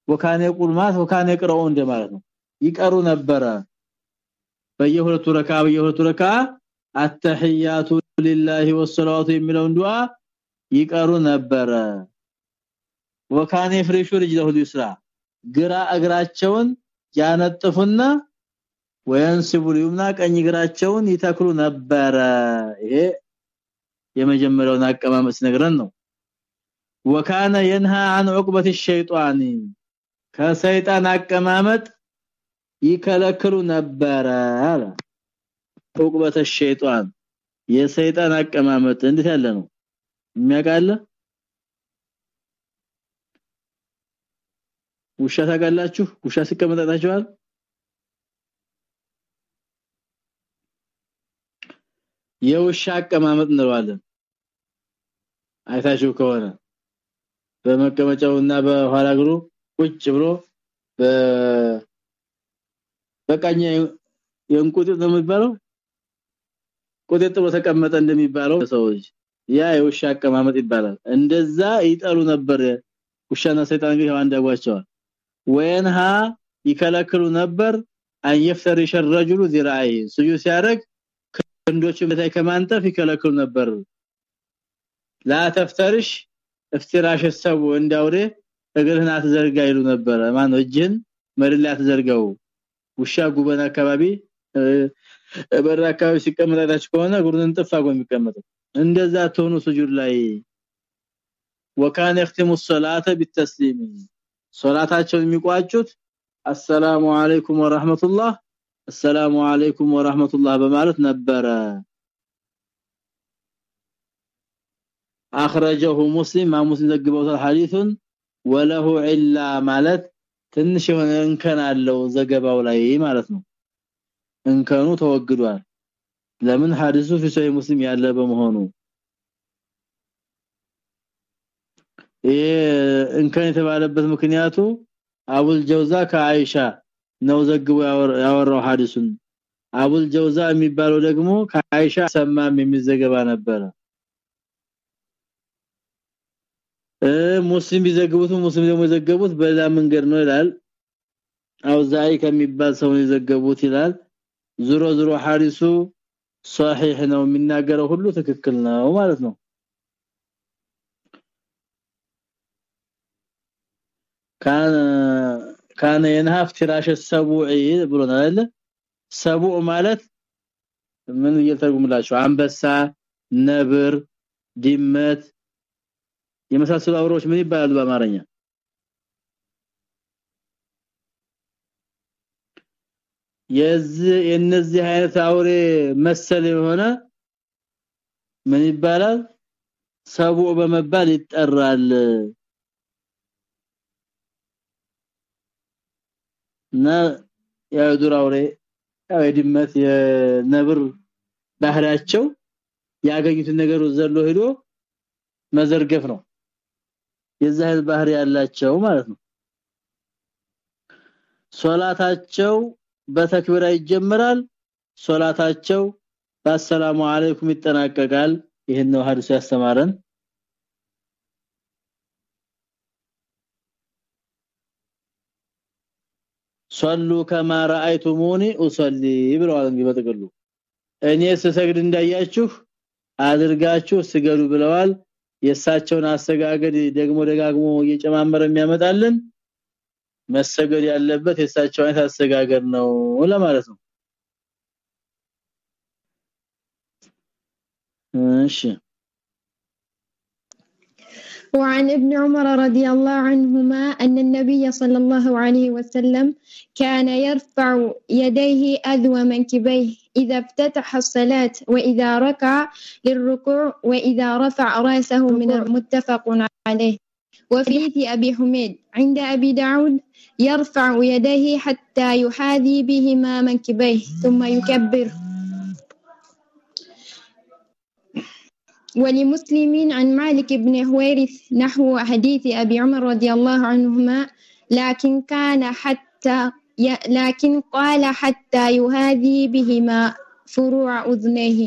ወካነ يقول ማለት ወካነ ይቀረው እንደማለት ነው ይቀሩ ነበረ በየሁለቱ ረካ በየሁለቱ ረካ አተህያቱ ሊላሂ ወሰላቱ የሚለውን ዱዓ ይቀሩ ነበረ ወካነ ፍሬሹ ልጅለሁ ይስራ ግራ እግራቸውን ያነጥፉና ወያንስቡ ሊዩምና ቀኝ እግራቸውን ይተክሉ ነበረ ይሄ የመጀመሪያውን አቀማመጥ ነገረን ነው ወካነ ينهى عن عقبه الشيطان ከሰይጣን አቀማመጥ ይከለክሉ ነበረ አለ። ዑቅበተ ሸይጣን የሰይጣን አቀማመጥ እንዴት ያለ ነው? የሚያቃለ ውሻ ታውቃላችሁ? ውሻ ሲቀመጣታችኋል የውሻ አቀማመጥ እንለዋለን። አይታችሁ ከሆነ በመቀመጫውና በኋላ እግሩ ቁጭ ብሎ በ በቀኝ የእንቁጥጥ ነው የሚባለው? ቁጥጥ ተቀመጠ እንደሚባለው ሰዎች ያ የውሻ አቀማመጥ ይባላል። እንደዛ ይጠሉ ነበር። ውሻና ሰይጣን ግን አንድ ያጓቸዋል። ወይንሃ ይከለክሉ ነበር። አየፍተር ይሸረጁሉ ዚራይ ስጁድ ሲያደርግ ክንዶችን በታይ ከማንጠፍ ይከለክሉ ነበር። ላ ተፍተርሽ እፍትራሽ ሰው እንዳውሬ እግርህን አትዘርጋ ይሉ ነበር። ማን ነው እጅህን መሬት አትዘርጋው ውሻ ጉበን አካባቢ በራ አካባቢ ሲቀመጣላችሁ ከሆነ ጉርንን ጥፋ ጎን የሚቀመጠው። እንደዛ ተሆኑ ስጁድ ላይ ወካን يختم الصلاه بالتسليم ሶላታቸውን የሚቋጩት አሰላሙ አለይኩም ወራህመቱላህ አሰላሙ አለይኩም ወራህመቱላህ በማለት ነበረ። اخرجه مسلم ما مسلم ذكبوا الحديث وله الا ማለት ትንሽ የሆነ እንከን አለው ዘገባው ላይ ማለት ነው። እንከኑ ተወግዷል። ለምን ሐዲሱ في ሙስሊም ያለ በመሆኑ? እንከን የተባለበት ምክንያቱ አቡል ጀውዛ ከአይሻ ነው ዘግቦ ያወራው ሐዲሱን። አቡል ጀውዛ የሚባለው ደግሞ ከአይሻ ሰማም የሚዘገባ ነበረ ሙስሊም ቢዘግቡት ሙስሊም ደግሞ የዘገቡት በዛ መንገድ ነው ይላል አውዛይ ከሚባል ሰው የዘገቡት ይላል ዙሮ ዙሮ ሐዲሱ صحيح ነው የሚናገረው ሁሉ ትክክል ነው ማለት ነው ካነ ካነ የንሃፍ ፍራሽ ሰቡዒ ብሎናል ሰቡዕ ማለት ምን እየተርጉምላችሁ አንበሳ ነብር ድመት የመሳሰሉ አውሬዎች ምን ይባላሉ በአማርኛ? የዚህ የነዚህ አይነት አውሬ መሰል የሆነ ምን ይባላል? ሰቡዕ በመባል ይጠራል። እና የዱር አውሬ ያው የድመት የነብር ባህሪያቸው ያገኙትን ነገር ዘሎ ሄዶ መዘርገፍ ነው የዛ ባህሪ ያላቸው ማለት ነው። ሶላታቸው በተክቢራ ይጀምራል ሶላታቸው በአሰላሙ አለይኩም ይጠናቀቃል። ይሄን ነው ሐዲሱ ያስተማረን። ሶሉ ከማ ረአይቱሙኒ ኡሰሊ ብለዋል እንግዲህ እኔ ስሰግድ እንዳያችሁ አድርጋችሁ ስገዱ ብለዋል የእሳቸውን አሰጋገድ ደግሞ ደጋግሞ እየጨማመረ የሚያመጣልን መሰገድ ያለበት የእሳቸው አይነት አሰጋገድ ነው ለማለት ነው። እሺ وعن ابن عمر رضي الله عنهما أن النبي صلى الله عليه وسلم كان يرفع يديه أذو منكبيه إذا افتتح الصلاة وإذا ركع للركوع وإذا رفع رأسه من المتفق عليه. وفي أبي حميد عند أبي داود يرفع يديه حتى يحاذي بهما منكبيه ثم يكبر. ولمسلم عن مالك بن هويرث نحو حديث أبي عمر رضي الله عنهما لكن كان حتى لكن قال حتى يهاذي بهما فروع أذنيه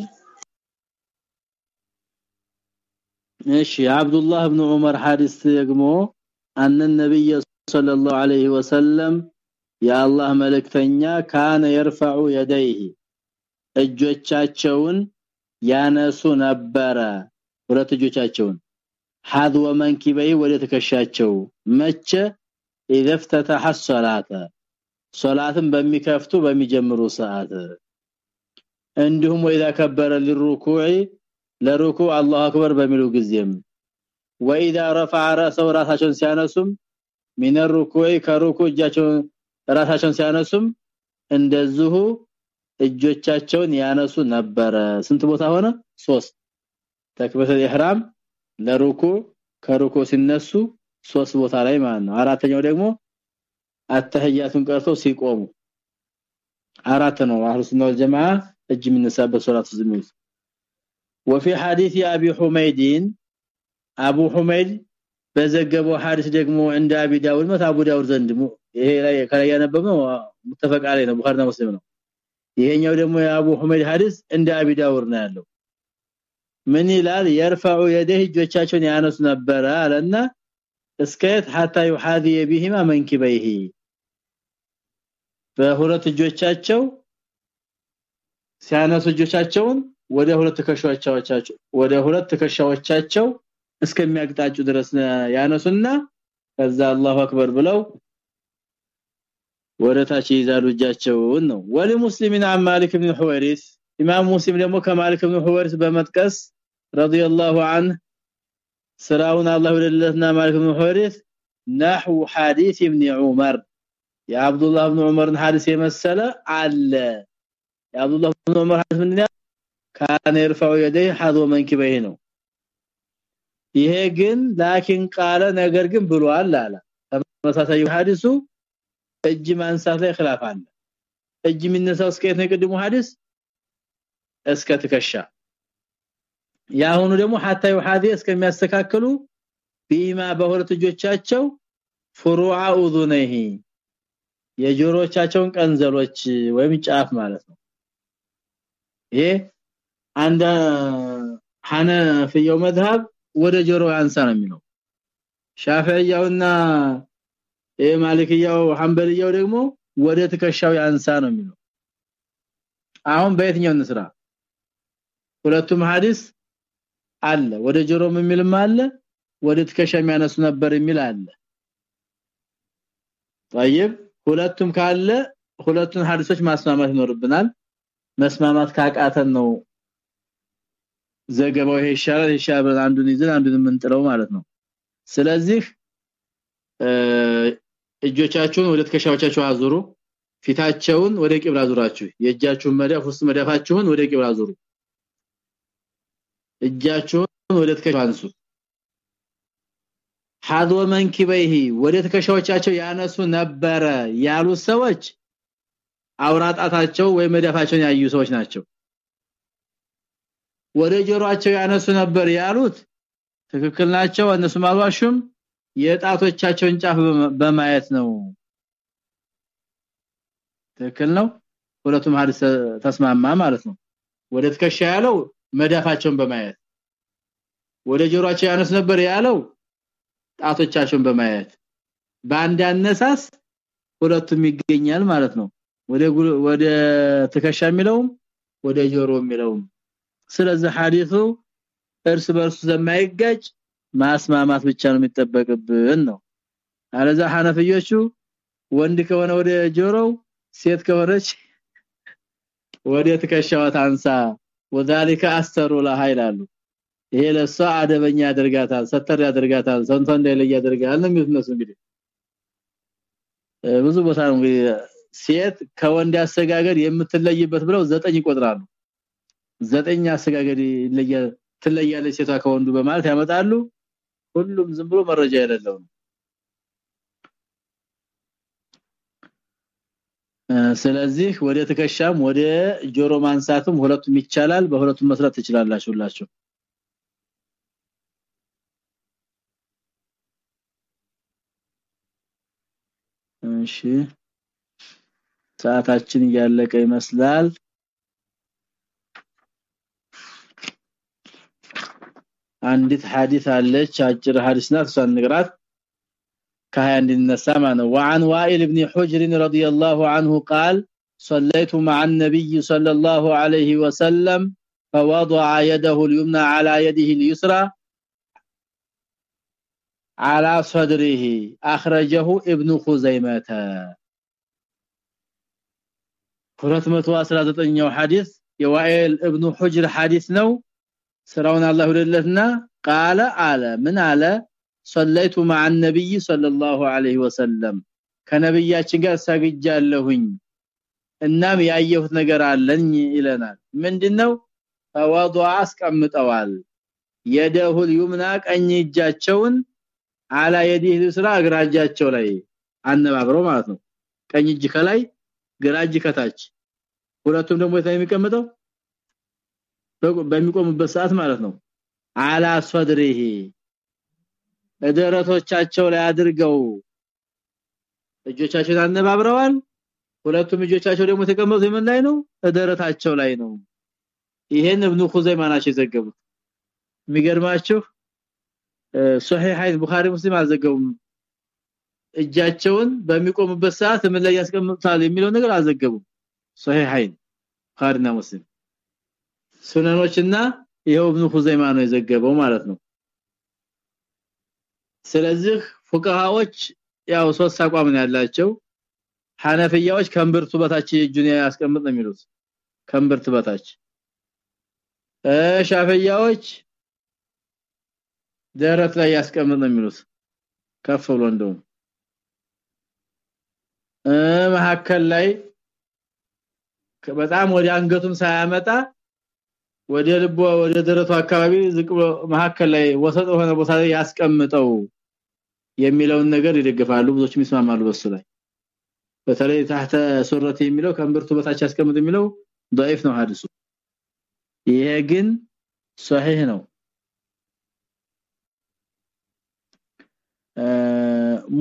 እሺ አብዱላህ ኢብኑ ዑመር ሐዲስ ደግሞ አን ነብይ ሰለላሁ ዐለይሂ ወሰለም የአላህ መልእክተኛ ካነ يرفع يديه እጆቻቸውን ያነሱ ነበረ ሁለት እጆቻቸውን ሐድወ መንኪበይ ወደ ተከሻቸው መቼ اذا افتتح الصلاه ሶላትን በሚከፍቱ በሚጀምሩ ሰዓት እንዲሁም ወይዳ ከበረ ለሩኩዕ ለሩኩዕ አላሁ አክበር በሚሉ ጊዜም ወኢዳ ረፈዐ ረሰው ራሳቸውን ሲያነሱም ሚን ሩኩዕ ከሩኩዕ እጃቸውን ራሳቸውን ሲያነሱም እንደዚሁ እጆቻቸውን ያነሱ ነበረ ስንት ቦታ ሆነ ሶስት ተክበተ ኢህራም ለሩኩዕ ከሩኩዕ ሲነሱ ሶስት ቦታ ላይ ማለት ነው አራተኛው ደግሞ አተህያቱን ቀርተው ሲቆሙ አራት ነው አህሉ ሱና ወል ጀማዓ እጅ የሚነሳበት ሶላት ዝምል وفي حديث ابي حميد ابو حميد በዘገበው ሐዲስ ደግሞ እንደ አቢ ዳውድ መት አቡ ዳውድ ዘንድ ይሄ ላይ ከላይ ያነበበው ሙተፈቅ አለይ ነው ቡኻሪና ሙስሊም ነው ይሄኛው ደግሞ የአቡ ሁመይድ ሐዲስ እንደ አቢ ዳውድ ነው ያለው ምን ይላል يرفع يديه እጆቻቸውን ያነሱ ነበረ አለና እስከየት حتى يحاذي بهما منكبيه በሁለት እጆቻቸው ሲያነሱ እጆቻቸውን ወደ ሁለት ትከሻዎቻቸው ወደ ሁለት ትከሻዎቻቸው እስከሚያቅጣጩ ድረስ ያነሱና ከዛ አላሁ አክበር ብለው ወደ ታች ይዛሉ እጃቸውን ነው ወሊ ሙስሊሚን عن مالك بن حويرث ኢማም ሙስሊም ደግሞ ከማሊክ بن حويرث በመጥቀስ رضي الله عنه ስራውን አላህ ወደለትና ማሊክ بن حويرث نحو حديث ابن عمر يا عبد الله بن عمر حديث የመሰለ አለ يا عبد الله بن عمر حديث ምንድነው ካነ يرفع يديه حذو منكبيه ነው ይሄ ግን ላኪን ቃለ ነገር ግን ብሏል አለ ተመሳሳይ ሐዲሱ እጅ ማንሳት ላይ خلاف አለ እጅ የሚነሳው እስከ የት ነው ቅድሙ ሐዲስ እስከ ትከሻ ያሁኑ ደግሞ hatta ይሐዲ እስከሚያስተካክሉ ቢማ በሁለት እጆቻቸው ፍሩዓ ኡዙነሂ የጆሮቻቸውን ቀንዘሎች ወይም ጫፍ ማለት ነው ይሄ አንድ ሐነፊያው መዝሐብ ወደ ጆሮ ያንሳ ነው የሚለው ሻፊዒያውና የማሊክያው ሐንበልያው ደግሞ ወደ ትከሻው ያንሳ ነው የሚለው አሁን በየትኛው እንስራ ሁለቱም ሐዲስ አለ ወደ ጆሮም የሚልም አለ ወደ ትከሻ የሚያነሱ ነበር የሚል አለ طيب ሁለቱም ካለ ሁለቱን ሐዲሶች ማስማማት ይኖርብናል መስማማት ካቃተን ነው ዘገባው ይሄ ይሻላል ይሻላል አንዱን ይዘን አንዱን የምንጥለው ማለት ነው ስለዚህ እጆቻችሁን ወደ ትከሻዎቻችሁ አዙሩ። ፊታቸውን ወደ ቂብላ አዙራችሁ የእጃችሁን መዳፍ ውስጥ መዳፋችሁን ወደ ቂብላ አዙሩ እጃችሁን ወደ ትከሻው አንሱ። መንኪበይሂ ወደ ትከሻዎቻቸው ያነሱ ነበረ ያሉ ሰዎች አውራጣታቸው ወይ መዳፋቸውን ያዩ ሰዎች ናቸው። ወደ ጆሮአቸው ያነሱ ነበር ያሉት ትክክል ናቸው እነሱ ማልዋሹም የጣቶቻቸውን ጫፍ በማየት ነው። ትክክል ነው? ሁለቱም ሐዲስ ተስማማ ማለት ነው። ወደ ትከሻ ያለው መዳፋቸውን በማየት ወደ ጆሮአቸው ያነሱ ነበር ያለው ጣቶቻቸውን በማየት። በአንድ አነሳስ ሁለቱም ይገኛል ማለት ነው። ወደ ወደ ትከሻ የሚለውም ወደ ጆሮ የሚለውም። ስለዚህ ሐዲሱ እርስ በርሱ ዘማይጋጭ ማስማማት ብቻ ነው የሚጠበቅብን ነው። አለዛ ሐነፊዮቹ ወንድ ከሆነ ወደ ጆሮው ሴት ከሆነች ወደ ትከሻዋ ታንሳ። وذلك አስተሩ ለሃይላሉ ይሄ ለሷ አደበኛ ያደርጋታል ሰተር ያደርጋታል ሰንቶ እንደሌለ ያደርጋል ነው የሚመስለው እንግዲህ። ብዙ ቦታ ነው ሴት ከወንድ አሰጋገድ የምትለይበት ብለው ዘጠኝ ይቆጥራሉ። ዘጠኝ አሰጋገድ ለየ ትለያለች ሴቷ ከወንዱ በማለት ያመጣሉ። ሁሉም ዝም ብሎ መረጃ የሌለው ነው ስለዚህ ወደ ትከሻም ወደ ጆሮ ማንሳትም ሁለቱም ይቻላል። በሁለቱም መስራት ትችላላችሁላችሁ እሺ። ሰዓታችን እያለቀ ይመስላል አንዲት ሐዲስ አለች አጭር ሐዲስ ናት እሷን ንግራት ከሀያ እንድነሳ ማለት ነው وعن وائل بن حجر رضي الله عنه قال صليت مع النبي صلى الله عليه وسلم فوضع يده اليمنى على يده اليسرى على صدره اخرجه ابن خزيمه 219ኛው ሐዲስ የዋኢል ኢብኑ ሁጅር ሐዲስ ነው ስራውን አላህ ወደለትና ቃለ አለ። ምን አለ? صليت مع النبي صلى الله عليه وسلم ከነብያችን ጋር ሰግጃለሁኝ። እናም ያየሁት ነገር አለኝ ይለናል። ምንድነው? ተዋዱአ አስቀምጠዋል። የደሁል ዩምና ቀኝ እጃቸውን አላ የዲህ ስራ እግራጃቸው ላይ አነባብረው ማለት ነው። ቀኝ እጅ ከላይ ግራ እጅ ከታች። ሁለቱም ደግሞ የሚቀመጠው? በሚቆምበት ሰዓት ማለት ነው። አላ እደረቶቻቸው ላይ አድርገው እጆቻቸውን አነባብረዋል። ሁለቱም እጆቻቸው ደግሞ የተቀመጡት ምን ላይ ነው? እደረታቸው ላይ ነው። ይሄን ኢብኑ ኹዘይማ ናቸው የዘገቡት። የሚገርማችሁ ሶሂሃይን ቡኻሪ ሙስሊም አልዘገቡም። እጃቸውን በሚቆምበት ሰዓት ምን ላይ ያስቀምጣል የሚለው ነገር አልዘገቡም። ሶሂሃይን ቡኻሪና ሙስሊም ሱነኖችና ይሄው ኢብኑ ነው የዘገበው ማለት ነው። ስለዚህ ፉቃሃዎች ያው ሶስት አቋም ያላቸው። ሐነፊያዎች ከንብርቱ በታች እጁን ያስቀምጥ ነው የሚሉት። ከንብርት በታች። ሻፊያዎች ደረት ላይ ያስቀምጥ ነው የሚሉት። ከፍ ብሎ እንደው እ መሐከል ላይ በጣም ወደ አንገቱም ሳያመጣ ወደ ልቦ ወደ ደረቱ አካባቢ ዝቅ መሐከል ላይ ወሰጥ ሆነ ቦታ ላይ ያስቀምጠው የሚለውን ነገር ይደግፋሉ ብዙዎችም ይስማማሉ በሱ ላይ በተለይ ታህተ ሱረት የሚለው ከንብርቱ በታች ያስቀምጥ የሚለው ضعيف ነው ሐዲሱ ይሄ ግን ሷሂህ ነው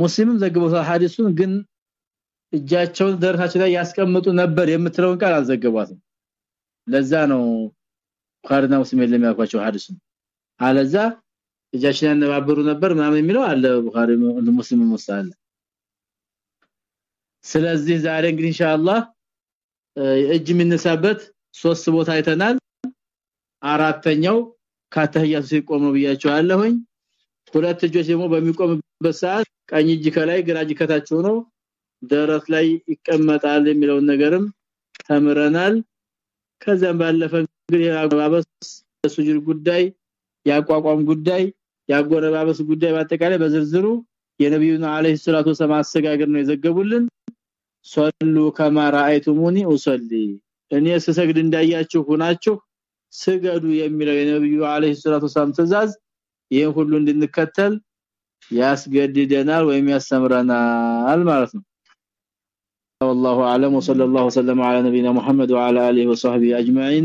ሙስሊምም ዘግበው ሐዲሱን ግን እጃቸውን ደረታቸው ላይ ያስቀምጡ ነበር የምትለውን ቃል አልዘገቧትም ለዛ ነው ቡኻሪና ሙስሊም የለም ያልኳቸው ሐዲሱ አለዛ እጃችን ያነባበሩ ነበር ምናምን የሚለው አለ ቡኻሪ ሙስሊም ውስጥ አለ። ስለዚህ ዛሬ እንግዲህ ኢንሻአላህ እጅ የሚነሳበት ሶስት ቦታ አይተናል። አራተኛው ካተህያቱ ሲቆም ነው ብያቸዋለሁኝ ሁለት እጆች ደግሞ በሚቆምበት ሰዓት ቀኝ እጅ ከላይ ግራ እጅ ከታች ሆኖ ደረት ላይ ይቀመጣል የሚለውን ነገርም ተምረናል። ከዛም ባለፈ እንግዲህ አጎራበስ ሱጁድ ጉዳይ ያቋቋም ጉዳይ ያጎረባበስ ጉዳይ በአጠቃላይ በዝርዝሩ የነብዩና አለይሂ ሰላቱ ወሰለም አሰጋገር ነው የዘገቡልን ሶሉ ከማ ራአይቱሙኒ ኡሰሊ እኔ ስሰግድ እንዳያችሁ ሆናችሁ ስገዱ የሚለው የነብዩ አለይሂ ሰላቱ ወሰለም ትእዛዝ ይሄን ሁሉ እንድንከተል ያስገድደናል ወይም ያስተምረናል ማለት ነው والله اعلم وصلى الله وسلم على نبينا محمد وعلى اله وصحبه اجمعين